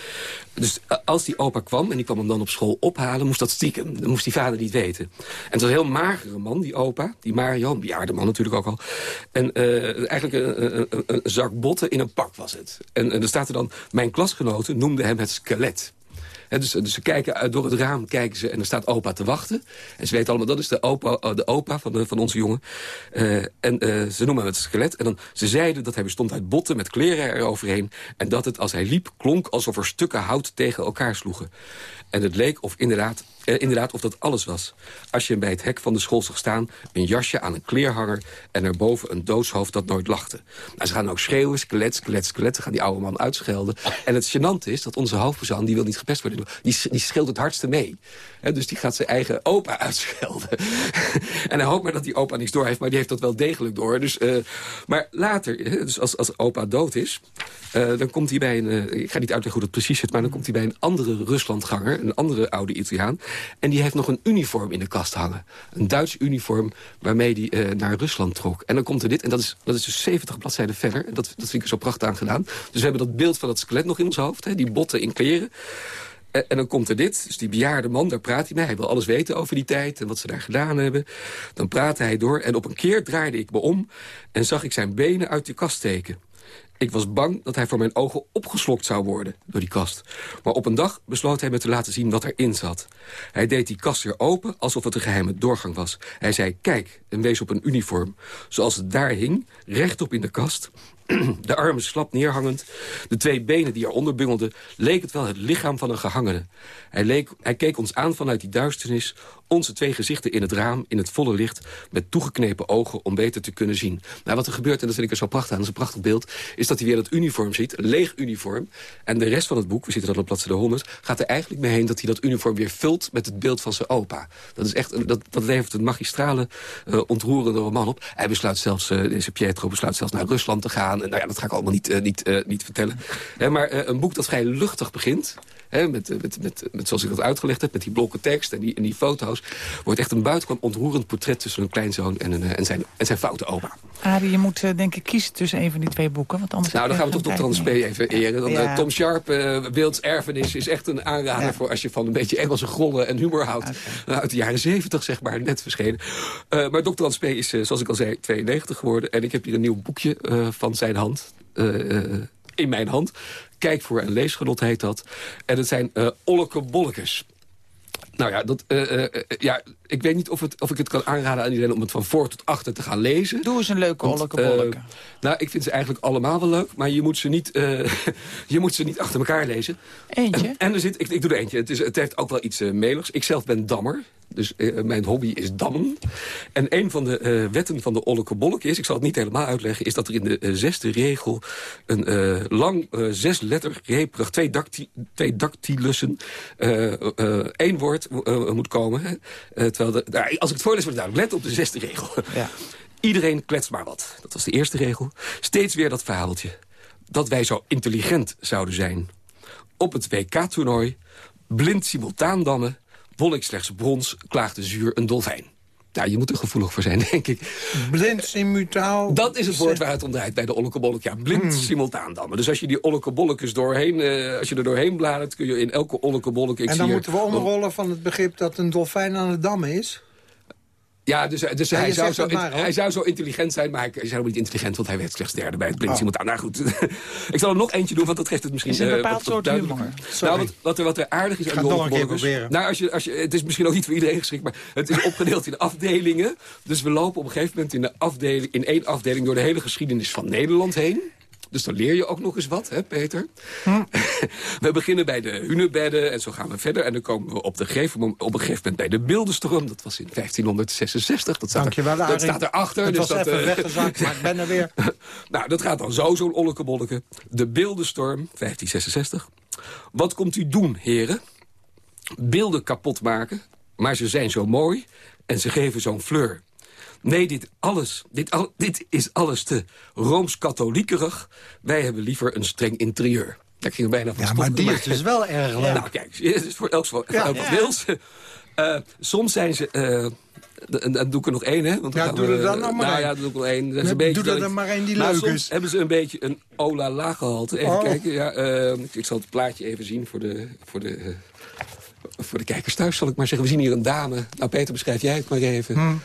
Dus als die opa kwam, en die kwam hem dan op school ophalen... moest dat stiekem, dan moest die vader niet weten. En het was een heel magere man, die opa, die Mario... een bejaarde man natuurlijk ook al. En eigenlijk een, een, een, een, zak botten in een pak was het. En, en er staat er dan, mijn klasgenoten noemden hem het skelet... Dus, dus, ze kijken uit door het raam kijken ze, en er staat opa te wachten. En ze weten allemaal, dat is de opa, de opa van, van onze jongen. Uh, en ze noemen hem het skelet. En dan, ze zeiden dat hij bestond uit botten met kleren eroverheen. En dat het als hij liep klonk alsof er stukken hout tegen elkaar sloegen. En het leek of inderdaad, eh, inderdaad of dat alles was. Als je bij het hek van de school zag staan... een jasje aan een kleerhanger en erboven een doodshoofd dat nooit lachte. Nou, ze gaan ook schreeuwen, skelet, skelet, skelet. Ze gaan die oude man uitschelden. En het gênant is dat onze hoofdpersoon, die wil niet gepest worden... die, die scheelt het hardste mee. Dus die gaat zijn eigen opa uitschelden. en hij hoopt maar dat die opa niks door heeft... maar die heeft dat wel degelijk door. Dus, uh, maar later, dus als, als opa dood is... Uh, dan komt hij bij een... Uh, ik ga niet uitleggen hoe dat precies zit... maar dan komt hij bij een andere Ruslandganger... een andere oude Italiaan. En die heeft nog een uniform in de kast hangen. Een Duits uniform waarmee hij naar Rusland trok. En dan komt er dit, en dat is, dat is dus 70 bladzijden verder. Dat, dat vind ik er zo prachtig aan gedaan. Dus we hebben dat beeld van dat skelet nog in ons hoofd. Die botten in kleren. En, en dan komt er dit, dus die bejaarde man, daar praat hij mee. Hij wil alles weten over die tijd en wat ze daar gedaan hebben. Dan praatte hij door en op een keer draaide ik me om... en zag ik zijn benen uit de kast steken. Ik was bang dat hij voor mijn ogen opgeslokt zou worden door die kast. Maar op een dag besloot hij me te laten zien wat erin zat. Hij deed die kast weer open alsof het een geheime doorgang was. Hij zei, kijk, en wees op een uniform. Zoals het daar hing, rechtop in de kast... de armen slap neerhangend, de twee benen die eronder bungelden... leek het wel het lichaam van een gehangene. Hij, leek, hij keek ons aan vanuit die duisternis... onze twee gezichten in het raam, in het volle licht... met toegeknepen ogen om beter te kunnen zien. Nou, wat er gebeurt, en dat vind ik er zo prachtig aan, dat is een prachtig beeld... is dat hij weer dat uniform ziet, een leeg uniform. En de rest van het boek, we zitten dan op bladzijde 100... gaat er eigenlijk mee heen dat hij dat uniform weer vult... met het beeld van zijn opa. Dat, is echt, dat, dat levert een magistrale, uh, ontroerende roman op. Hij besluit zelfs, uh, deze Pietro besluit zelfs naar Rusland te gaan... Nou ja, dat ga ik allemaal niet, uh, niet, uh, niet vertellen. Maar uh, een boek dat vrij luchtig begint... He, met, met, met, met, zoals ik dat uitgelegd heb, met die blokken tekst en die, en die foto's... wordt echt een buitengewoon ontroerend portret tussen een kleinzoon en, een, en, zijn, en zijn foute opa. Arie, je moet uh, denk ik kiezen tussen een van die twee boeken. Want anders nou, dan gaan we toch Dr. Anders P. even eren. Dan, ja. Tom Sharp, uh, Beelds Erfenis, is echt een aanrader ja. voor... als je van een beetje Engelse grollen en humor houdt. Okay. uit de jaren zeventig, zeg maar, net verschenen. Maar Dr. Anders P. is, zoals ik al zei, 92 geworden. En ik heb hier een nieuw boekje van zijn hand. in mijn hand. Kijk voor een leesgenot heet dat. En het zijn uh, olleke bollekes. Nou ja, dat, uh, uh, ja, ik weet niet of, het, of ik het kan aanraden aan iedereen... om het van voor tot achter te gaan lezen. Doe eens een leuke olleke bolleke. nou, ik vind ze eigenlijk allemaal wel leuk. Maar je moet ze niet, je moet ze niet achter elkaar lezen. Eentje? En er zit, ik, ik doe er eentje. Het, is, het heeft ook wel iets meligs. Ik zelf ben dammer. Dus uh, mijn hobby is dammen. En een van de uh, wetten van de Olleke is... ik zal het niet helemaal uitleggen... is dat er in de uh, zesde regel een lang zesletter reperig... twee, dacti twee dactylussen één woord moet komen. Hè? Terwijl de, nou, als ik het voorlees wordt duidelijk. Let op de zesde regel. Ja. Iedereen kletst maar wat. Dat was de eerste regel. Steeds weer dat verhaaltje. Dat wij zo intelligent zouden zijn. Op het WK-toernooi blind simultaan dammen won ik slechts brons, klaagde zuur een dolfijn. Ja, je moet er gevoelig voor zijn, denk ik. Blind simultaan. Dat is het woord waar het om draait bij de ollekebollek. Ja, blind hmm. simultaan dan. Dus als je die ollekebollekes doorheen, uh, als je er doorheen bladert... kun je in elke ollekebollek... En dan moeten we omrollen van het begrip dat een dolfijn aan het dammen is? Ja, dus, dus hij, zou zo, maar, hij zou zo intelligent zijn, maar hij is helemaal niet intelligent... want hij werd slechts derde bij het blind oh. Nou goed, ik zal er nog eentje doen, want dat geeft het misschien... Is een bepaald uh, soort humor? Nou, wat, wat, er, wat er aardig is aan de Nou, als je, als je, het is misschien ook niet voor iedereen geschikt... maar het is opgedeeld in afdelingen. Dus we lopen op een gegeven moment in, de afdeling, in één afdeling... door de hele geschiedenis van Nederland heen. Dus dan leer je ook nog eens wat, hè, Peter? Hm. we beginnen bij de hunebedden en zo gaan we verder. En dan komen we op, de gegeven, op een gegeven moment bij de beeldenstorm. Dat was in 1566. Dat staat, Dankjewel, er, dat staat erachter. Het dus was dat, even uh, weggezakt, maar ik ben er weer. nou, dat gaat dan zo, zo'n ollekebolleke. De beeldenstorm, 1566. Wat komt u doen, heren? beelden kapot maken, maar ze zijn zo mooi en ze geven zo'n fleur. Nee, dit, alles, dit, al, dit is alles te rooms-katholiekerig. Wij hebben liever een streng interieur. Daar ging er bijna van Ja, maar die is dus wel erg leuk. Nou, kijk, het is voor elk, voor Ja. elk wat Ja. wils. Eh, soms zijn ze... eh, en dan doe ik er nog één, hè? Want Ja, doe we- er dan nog maar nou één. ja, doe ik nog één. Dat is Ja, een beetje doe er dan maar één die leuk soms is. hebben ze een beetje een ola la gehalte. Even Oh. kijken. Ja, eh, ik- ik zal het plaatje even zien voor de, voor, de, eh, voor de kijkers thuis, zal ik maar zeggen. We zien hier een dame. Nou, Peter, beschrijf jij het maar even. Hm.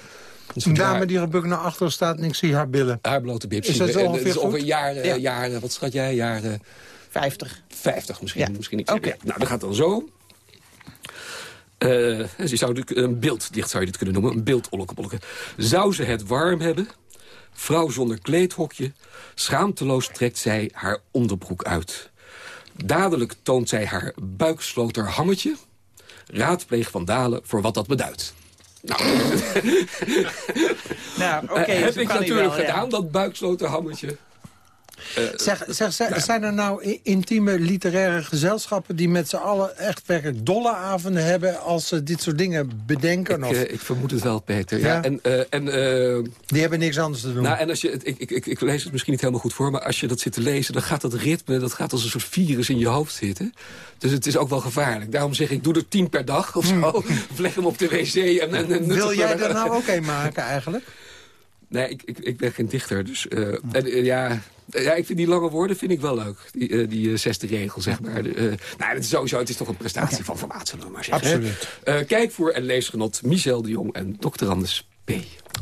Dus Een dame die gebuk naar achteren staat en ik zie haar billen. Haar blote bib. Is dat zo En ongeveer het is over jaar, eh, Ja. jaren, wat schat jij? Jaren 50. 50 misschien, misschien niet. Oké. Nou, dat gaat dan zo. Eh, je zou een beelddicht zou je dit kunnen noemen. Een beeldolkenbolken. Zou ze het warm hebben? Vrouw zonder kleedhokje. Schaamteloos trekt zij haar onderbroek uit. Dadelijk toont zij haar buiksloter hammetje. Raadpleeg van Dalen voor wat dat beduidt. Nou, Nou, oké. eh, heb ik natuurlijk wel, ja. gedaan, dat buiksloter hammetje. Eh, Zeg, zeg, zeg, zijn er nou intieme literaire gezelschappen... die met z'n allen echt werkelijk dolle avonden hebben... als ze dit soort dingen bedenken? Ik, of, eh, ik vermoed het wel, Peter. Ja. Ja? En, eh, en, eh, die hebben niks anders te doen. nou, en als je, ik, ik, ik, ik lees het misschien niet helemaal goed voor... maar als je dat zit te lezen, dan gaat dat ritme... dat gaat als een soort virus in je hoofd zitten. Dus het is ook wel gevaarlijk. Daarom zeg ik, doe er tien per dag of zo. Of leg hem op de wc. En, en, Wil jij er nou ook een maken eigenlijk? Nee, ik, ik, ik ben geen dichter. Dus eh, en, eh, ja, ja, ik vind die lange woorden vind ik wel leuk. Die, eh, die eh, zesde regel, zeg maar. De, eh, nou, het is sowieso, het is toch een prestatie van formaat, zullen we maar zeggen. Absoluut. Eh, kijk voor en leesgenot Michel de Jong en Dr. Anders P.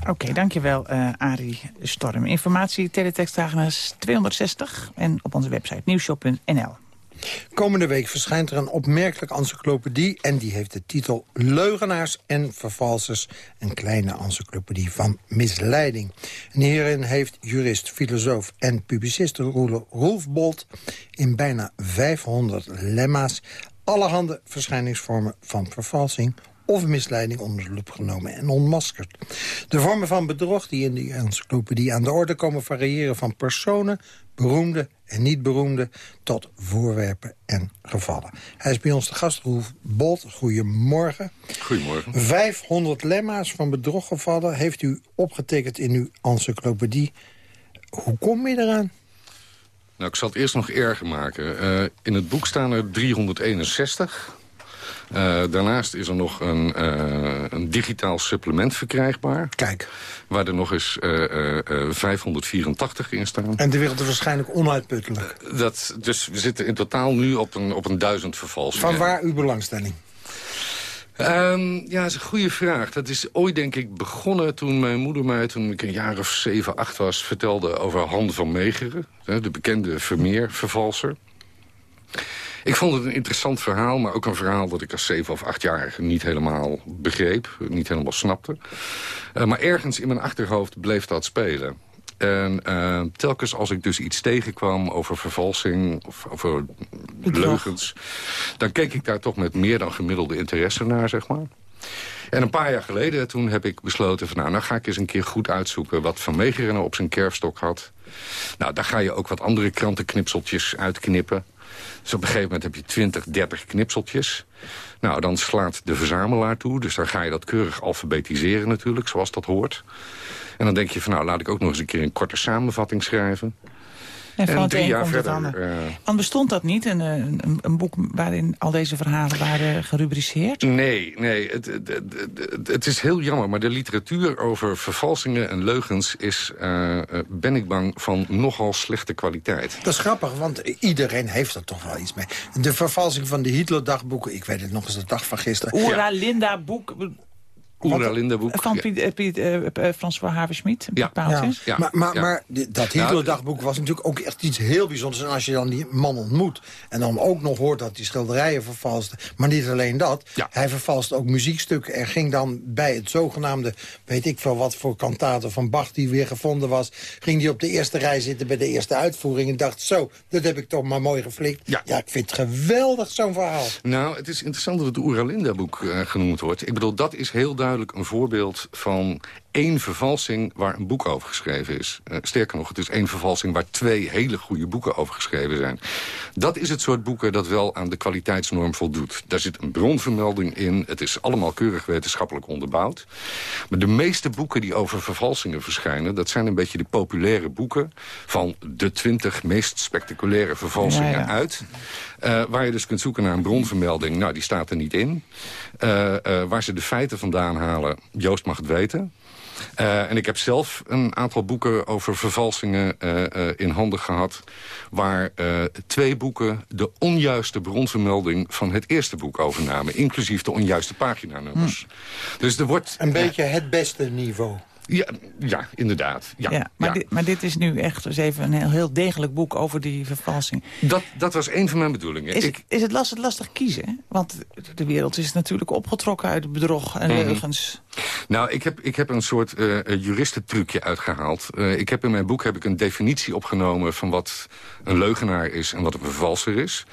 Oké, dankjewel eh Arie Storm. Informatie, teletextpagina's 260 en op onze website nieuwshop.nl. Komende week verschijnt er een opmerkelijk encyclopedie... en die heeft de titel Leugenaars en Vervalsers. Een kleine encyclopedie van misleiding. En hierin heeft jurist, filosoof en publicist Roel- Rolf Bolt... in bijna 500 lemma's allerhande verschijningsvormen van vervalsing of misleiding onder de loep genomen en ontmaskerd. De vormen van bedrog die in die encyclopedie aan de orde komen... variëren van personen, beroemde en niet beroemde... tot voorwerpen en gevallen. Hij is bij ons de gast, Roel Bolt. Goedemorgen. Goedemorgen. 500 lemma's van bedroggevallen heeft u opgetekend in uw encyclopedie. Hoe kom je eraan? Nou, ik zal het eerst nog erger maken. Eh, in het boek staan er 361. Eh, daarnaast is er nog een, eh, een digitaal supplement verkrijgbaar. Kijk. Waar er nog eens eh, eh, 584 in staan. En de wereld is waarschijnlijk onuitputtelijk. Dat, dus we zitten in totaal nu op een, op een duizend vervalsingen. Van waar uw belangstelling? Ehm, ja, dat is een goede vraag. Dat is ooit denk ik begonnen toen mijn moeder mij... toen ik een jaar of zeven, acht was, vertelde over Han van Meegeren. hè, De bekende Vermeer-vervalser. Ik vond het een interessant verhaal, maar ook een verhaal... dat ik als zeven of achtjarige niet helemaal begreep, niet helemaal snapte. Eh, maar ergens in mijn achterhoofd bleef dat spelen. En eh, telkens als ik dus iets tegenkwam over vervalsing of over leugens... dan keek ik daar toch met meer dan gemiddelde interesse naar, zeg maar. En een paar jaar geleden, toen heb ik besloten... van nou, nou ga ik eens een keer goed uitzoeken wat Van Meegeren nou op zijn kerfstok had. Nou, daar ga je ook wat andere krantenknipseltjes uitknippen. Dus op een gegeven moment heb je 20, 30 knipseltjes. Nou, dan slaat de verzamelaar toe. Dus dan ga je dat keurig alfabetiseren natuurlijk, zoals dat hoort. En dan denk je van nou, laat ik ook nog eens een keer een korte samenvatting schrijven. En van het drie een jaar komt het verder... ander. eh, Want bestond dat niet, een, eh, een, een boek waarin al deze verhalen waren gerubriceerd? Nee, nee. Het, het, het, het- het is heel jammer, maar de literatuur over vervalsingen en leugens... is, eh, eh, ben ik bang, van nogal slechte kwaliteit. Dat is grappig, want iedereen heeft er toch wel iets mee. De vervalsing van de Hitler-dagboeken, ik weet het nog eens de dag van gisteren. Oera Linda boek Oera Linda boek. van ja. Piet, eh, Piet, eh, François. Ja, maar maar, ja. maar die- dat Hitler-dagboek was natuurlijk ook echt iets heel bijzonders. En als je dan die man ontmoet en dan ook nog hoort dat hij schilderijen vervalste... maar niet alleen dat, hij vervalste ook muziekstukken. Er ging dan bij het zogenaamde, weet ik veel wat voor kantaten van Bach... die weer gevonden was, ging hij op de eerste rij zitten bij de eerste uitvoering... en dacht, zo, dat heb ik toch maar mooi geflikt. Ja, ik vind het geweldig, zo'n verhaal. Nou, het is interessant dat het Oera Linda boek eh, genoemd wordt. Ik bedoel, dat is heel duidelijk een voorbeeld van één vervalsing waar een boek over geschreven is. Uh, sterker nog, het is één vervalsing waar twee hele goede boeken over geschreven zijn. Dat is het soort boeken dat wel aan de kwaliteitsnorm voldoet. Daar zit een bronvermelding in. Het is allemaal keurig wetenschappelijk onderbouwd. Maar de meeste boeken die over vervalsingen verschijnen... dat zijn een beetje de populaire boeken... van de twintig meest spectaculaire vervalsingen uit. Uh, waar je dus kunt zoeken naar een bronvermelding. Nou, die staat er niet in. Uh, waar ze de feiten vandaan halen, Joost mag het weten. Uh, en ik heb zelf een aantal boeken over vervalsingen uh, uh, in handen gehad... waar twee boeken de onjuiste bronvermelding van het eerste boek overnamen. Inclusief de onjuiste paginanummers. Hm. Dus er wordt... Een beetje het beste niveau. Ja, ja inderdaad. Ja, ja, maar, ja. Dit, maar dit is nu echt dus even een heel, heel degelijk boek over die vervalsing. Dat, dat was een van mijn bedoelingen. Is, ik... is het lastig, lastig kiezen? Want de wereld is natuurlijk opgetrokken uit bedrog en Mhm. leugens. Nou, ik heb, ik heb een soort uh, juristentrucje uitgehaald. Uh, ik heb in mijn boek heb ik een definitie opgenomen van wat een leugenaar is en wat een vervalser is.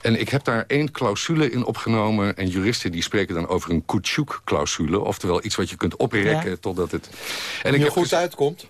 En ik heb daar één clausule in opgenomen. En juristen die spreken dan over een Kutschuk-clausule. Oftewel iets wat je kunt oprekken Ja. totdat het... En je heb goed uitkomt.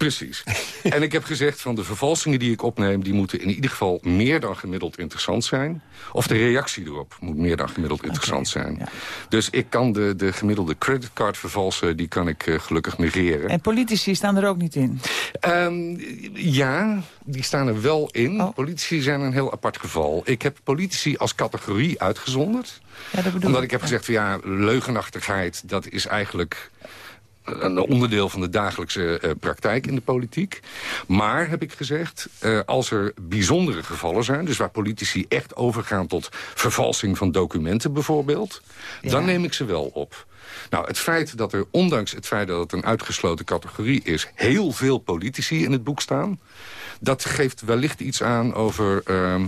Precies. en ik heb gezegd van de vervalsingen die ik opneem... die moeten in ieder geval meer dan gemiddeld interessant zijn. Of de reactie erop moet meer dan gemiddeld interessant zijn. Dus ik kan de, de gemiddelde creditcard vervalsen... die kan ik eh, gelukkig negeren. En politici staan er ook niet in. Ehm, ja, die staan er wel in. Politici zijn een heel apart geval. Ik heb politici als categorie uitgezonderd. Ja, dat bedoel Omdat ik. ik heb gezegd, van, ja, leugenachtigheid... dat is eigenlijk een onderdeel van de dagelijkse eh, praktijk in de politiek. Maar, heb ik gezegd, eh, als er bijzondere gevallen zijn... dus waar politici echt overgaan tot vervalsing van documenten bijvoorbeeld... dan neem ik ze wel op. Nou, het feit dat er, ondanks het feit dat het een uitgesloten categorie is... heel veel politici in het boek staan... dat geeft wellicht iets aan over... ehm,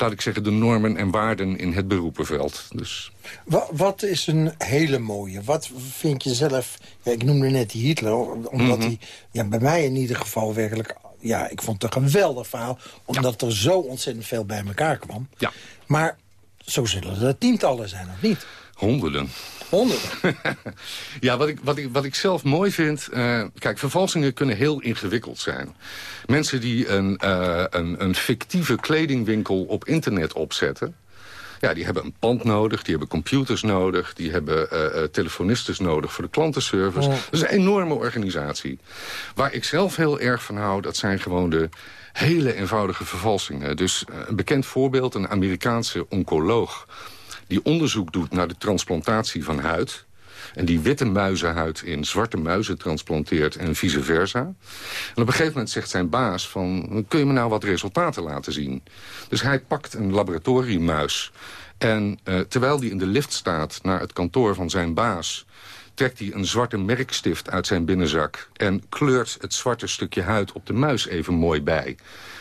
laat ik zeggen, de normen en waarden in het beroepenveld. Dus... Wa- wat is een hele mooie? Wat vind je zelf... Ja, ik noemde net die Hitler, omdat Mhm. hij ja, bij mij in ieder geval werkelijk... Ja, ik vond het een geweldig verhaal, omdat er zo ontzettend veel bij elkaar kwam. Ja. Maar zo zullen er tientallen zijn, of niet? Honderden. Honderden. Ja, wat ik, wat ik, wat ik zelf mooi vind... eh, kijk, vervalsingen kunnen heel ingewikkeld zijn. Mensen die een, eh, een, een fictieve kledingwinkel op internet opzetten... Ja, die hebben een pand nodig, die hebben computers nodig... die hebben eh, telefonistes nodig voor de klantenservice. Oh. Dat is een enorme organisatie. Waar ik zelf heel erg van hou, dat zijn gewoon de hele eenvoudige vervalsingen. Dus een bekend voorbeeld, een Amerikaanse oncoloog... die onderzoek doet naar de transplantatie van huid... en die witte muizenhuid in zwarte muizen transplanteert en vice versa. En op een gegeven moment zegt zijn baas van... kun je me nou wat resultaten laten zien? Dus hij pakt een laboratoriummuis... en eh, terwijl die in de lift staat naar het kantoor van zijn baas trekt hij een zwarte merkstift uit zijn binnenzak... en kleurt het zwarte stukje huid op de muis even mooi bij.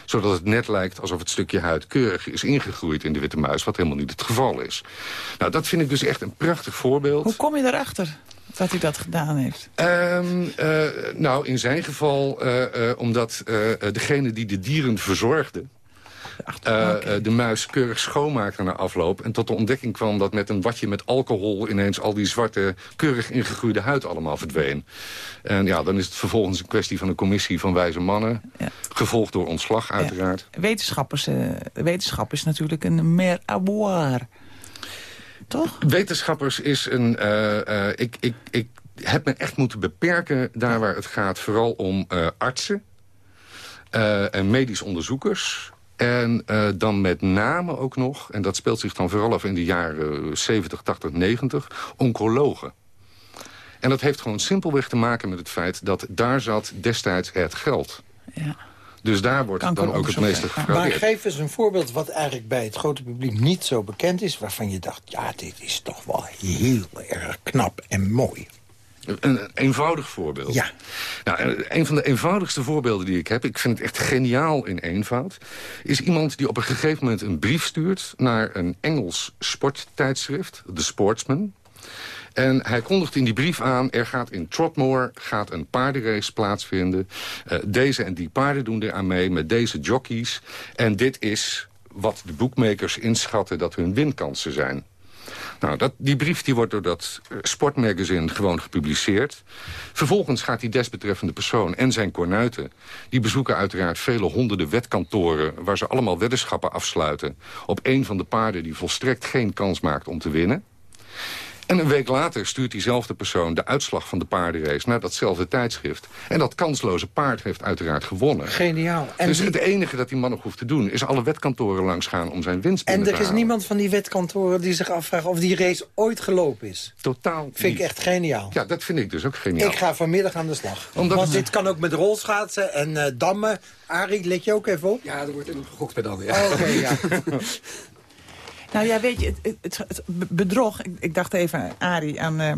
Zodat het net lijkt alsof het stukje huid keurig is ingegroeid in de witte muis... wat helemaal niet het geval is. Nou, dat vind ik dus echt een prachtig voorbeeld. Hoe kom je erachter dat hij dat gedaan heeft? Ehm, eh, nou, in zijn geval eh, eh, omdat degene die de dieren verzorgde... eh, eh, de muis keurig schoonmaakte na afloop... en tot de ontdekking kwam dat met een watje met alcohol... ineens al die zwarte, keurig ingegroeide huid allemaal verdween. En ja, dan is het vervolgens een kwestie van een commissie van wijze mannen... gevolgd door ontslag uiteraard. Wetenschappers, eh, wetenschap is natuurlijk een mer avoir. Toch? Wetenschappers is een... ik, ik, ik heb me echt moeten beperken daar waar het gaat. Vooral om artsen en medisch onderzoekers. En eh, dan met name ook nog, en dat speelt zich dan vooral af in de jaren 70, 80, 90, oncologen. En dat heeft gewoon simpelweg te maken met het feit dat daar zat destijds het geld. Ja. Dus daar wordt dan ook het meeste ja. Maar gefraudeerd. geef eens een voorbeeld wat eigenlijk bij het grote publiek niet zo bekend is... waarvan je dacht, ja, dit is toch wel heel erg knap en mooi. Een, een eenvoudig voorbeeld. Ja. Nou, en een van de eenvoudigste voorbeelden die ik heb... ik vind het echt geniaal in eenvoud... is iemand die op een gegeven moment een brief stuurt... naar een Engels sporttijdschrift, The Sportsman... En hij kondigt in die brief aan... er gaat in Trotmore gaat een paardenrace plaatsvinden. Eh, deze en die paarden doen er aan mee met deze jockeys. En dit is wat de boekmakers inschatten dat hun winkansen zijn. Nou, dat, die brief die wordt door dat uh, sportmagazine gewoon gepubliceerd. Vervolgens gaat die desbetreffende persoon en zijn kornuiten... die bezoeken uiteraard vele honderden wetkantoren... waar ze allemaal weddenschappen afsluiten... op een van de paarden die volstrekt geen kans maakt om te winnen. En een week later stuurt diezelfde persoon de uitslag van de paardenrace... naar datzelfde tijdschrift. En dat kansloze paard heeft uiteraard gewonnen. Geniaal. En dus het enige dat die man nog hoeft te doen... is alle wetkantoren langs gaan om zijn winst En er te is niemand van die wetkantoren die zich afvraagt... of die race ooit gelopen is. Totaal Vind ik echt geniaal. Ja, dat vind ik dus ook geniaal. Ik ga vanmiddag aan de slag. Omdat Want het- dit kan ook met rolschaatsen en eh, dammen. Arie, let je ook even op? Ja, er wordt in gegokt bij dan, ja. Oké, ja. Nou ja, weet je, het, het, het bedrog... Ik, ik dacht even, Arie, aan eh,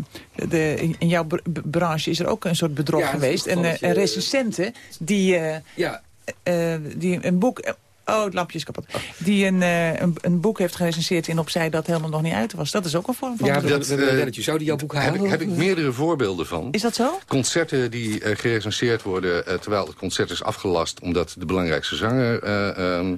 de, in, in jouw branche is er ook een soort bedrog Ja, geweest. En eh, een je- recensente die, eh, Ja. eh, die een boek... Oh, het lampje is kapot. Die een, eh, een, een boek heeft gerecenseerd in opzij dat helemaal nog niet uit was. Dat is ook een vorm van Ja, dat, dat, zou die jouw boek heb, halen? ik, heb ik meerdere voorbeelden van. Is dat zo? Concerten die eh, gerecenseerd worden eh, terwijl het concert is afgelast... omdat de belangrijkste zanger... eh, ehm,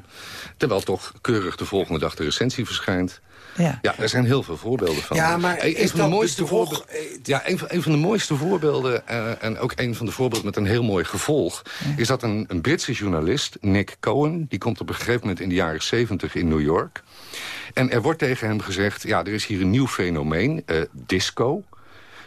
terwijl toch keurig de volgende dag de recensie verschijnt. Ja. Ja, er zijn heel veel voorbeelden van. Ja, maar een, is van de mooiste voorbeelden, ja, een, van, een van de mooiste voorbeelden... eh, en ook een van de voorbeelden met een heel mooi gevolg... is dat een, een Britse journalist, Nick Cohen... die komt op een gegeven moment in de jaren 70 in New York... en er wordt tegen hem gezegd... ja, er is hier een nieuw fenomeen, eh, disco...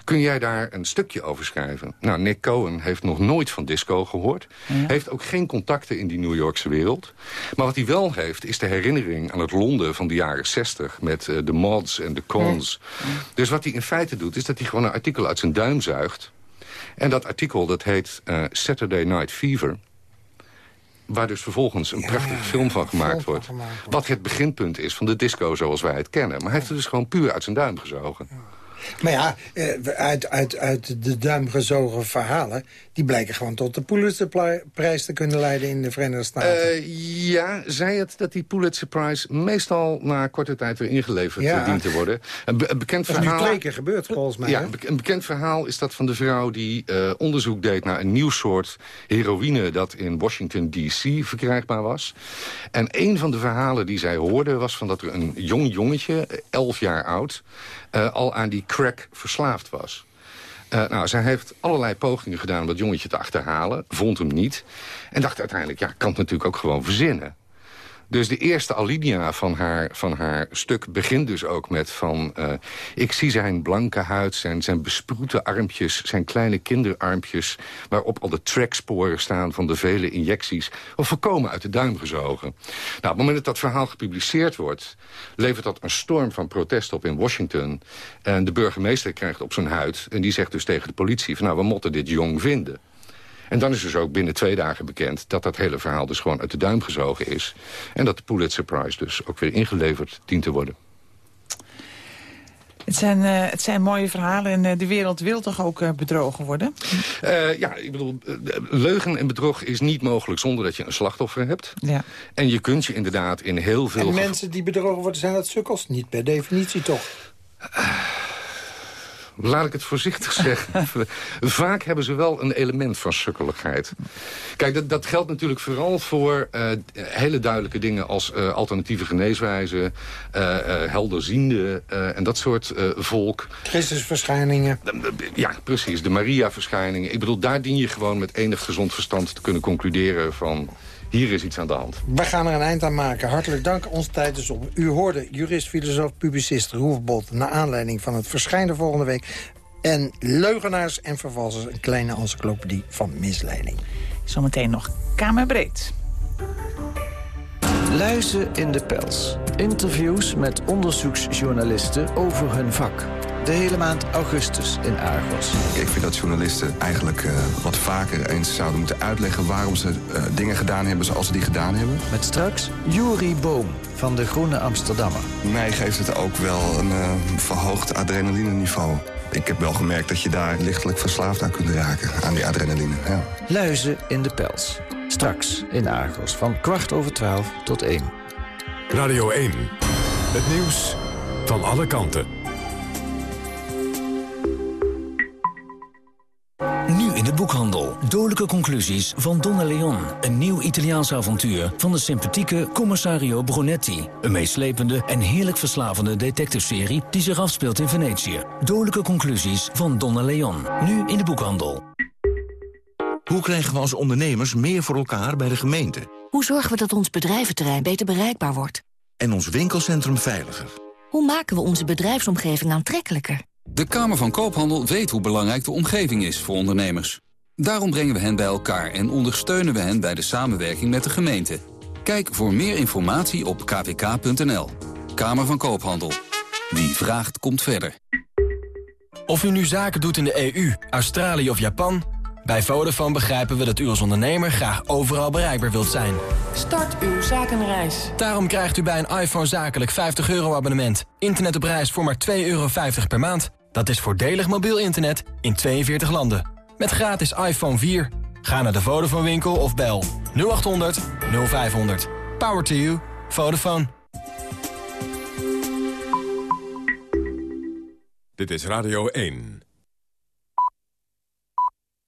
Kun jij daar een stukje over schrijven? Nou, Nick Cohen heeft nog nooit van disco gehoord. Heeft ook geen contacten in die New Yorkse wereld. Maar wat hij wel heeft, is de herinnering aan het Londen van de jaren 60... met eh, de mods en de cons. Dus wat hij in feite doet, is dat hij gewoon een artikel uit zijn duim zuigt. En dat artikel, dat heet eh, Saturday Night Fever... waar dus vervolgens een prachtige film van gemaakt wordt. Wat het beginpunt is van de disco zoals wij het kennen. Maar hij heeft het dus gewoon puur uit zijn duim gezogen. Maar ja, eh, uit, uit, uit de duim gezogen verhalen... die blijken gewoon tot de Pulitzerprijs te kunnen leiden in de Verenigde Staten. Eh, ja, zei het dat die Pulitzer Prize meestal na korte tijd weer ingeleverd Ja. eh, dient te worden. Een, be- een bekend dat is nu verhaal... twee keer gebeurd, volgens mij. Ja, een be- een bekend verhaal is dat van de vrouw die onderzoek deed naar een nieuw soort heroïne dat in Washington D.C. verkrijgbaar was. En een van de verhalen die zij hoorde was van dat er een jong jongetje, elf jaar oud, al aan die crack verslaafd was. Eh, nou, zij heeft allerlei pogingen gedaan om dat jongetje te achterhalen. Vond hem niet. En dacht uiteindelijk, ja, kan het natuurlijk ook gewoon verzinnen. Dus de eerste alinea van haar, van haar stuk begint dus ook met van... eh, ik zie zijn blanke huid, zijn, zijn besproete armpjes... zijn kleine kinderarmpjes... waarop al de tracksporen staan van de vele injecties... of volkomen uit de duim gezogen. Nou, op het moment dat dat verhaal gepubliceerd wordt... levert dat een storm van protest op in Washington. En de burgemeester krijgt op zijn huid... en die zegt dus tegen de politie... van nou, we moeten dit jong vinden. En dan is dus ook binnen twee dagen bekend dat dat hele verhaal dus gewoon uit de duim gezogen is. En dat de Pulitzer Prize dus ook weer ingeleverd dient te worden. Het zijn, eh, het zijn mooie verhalen en eh, de wereld wil toch ook eh, bedrogen worden? Eh, ja, ik bedoel, leugen en bedrog is niet mogelijk zonder dat je een slachtoffer hebt. Ja. En je kunt je inderdaad in heel veel... En mensen die bedrogen worden, zijn dat sukkels? Niet per definitie toch? Laat ik het voorzichtig zeggen. Vaak hebben ze wel een element van sukkeligheid. Kijk, dat, dat geldt natuurlijk vooral voor eh, hele duidelijke dingen... als eh, alternatieve geneeswijzen, eh, helderziende en dat soort volk. Christusverschijningen. Ja, precies. De Maria-verschijningen. Ik bedoel, daar dien je gewoon met enig gezond verstand te kunnen concluderen van... hier is iets aan de hand. We gaan er een eind aan maken. Hartelijk dank. Onze tijd is op. U hoorde jurist, filosoof, publicist Roef Bot... naar aanleiding van het verschijnen volgende week... en leugenaars en vervalsers, een kleine encyclopedie van misleiding. Zometeen nog Kamerbreed. Luizen in de pels. Interviews met onderzoeksjournalisten over hun vak. De hele maand augustus in Argos. Ik vind dat journalisten eigenlijk eh, wat vaker eens zouden moeten uitleggen... waarom ze eh, dingen gedaan hebben zoals ze die gedaan hebben. Met straks Juri Boom van de Groene Amsterdammer. Mij geeft het ook wel een eh, verhoogd adrenaline-niveau. Ik heb wel gemerkt dat je daar lichtelijk verslaafd aan kunt raken, aan die adrenaline. Ja. Luizen in de pels. Straks in Argos van kwart over twaalf tot één. Radio 1. Het nieuws van alle kanten. Boekhandel. Dodelijke conclusies van Donna Leon. Een nieuw Italiaans avontuur van de sympathieke Commissario Brunetti. Een meeslepende en heerlijk verslavende detective-serie die zich afspeelt in Venetië. Dodelijke conclusies van Donna Leon. Nu in de boekhandel. Hoe krijgen we als ondernemers meer voor elkaar bij de gemeente? Hoe zorgen we dat ons bedrijventerrein beter bereikbaar wordt? En ons winkelcentrum veiliger? Hoe maken we onze bedrijfsomgeving aantrekkelijker? De Kamer van Koophandel weet hoe belangrijk de omgeving is voor ondernemers. Daarom brengen we hen bij elkaar en ondersteunen we hen bij de samenwerking met de gemeente. Kijk voor meer informatie op kvk.nl. Kamer van Koophandel. Wie vraagt, komt verder. Of u nu zaken doet in de EU, Australië of Japan... bij Vodafone begrijpen we dat u als ondernemer graag overal bereikbaar wilt zijn. Start uw zakenreis. Daarom krijgt u bij een iPhone zakelijk 50 euro abonnement. Internet op reis voor maar 2,50 euro per maand. Dat is voordelig mobiel internet in 42 landen. Met gratis iPhone 4. Ga naar de Vodafone winkel of bel 0800 0500. Power to you. Vodafone. Dit is Radio 1.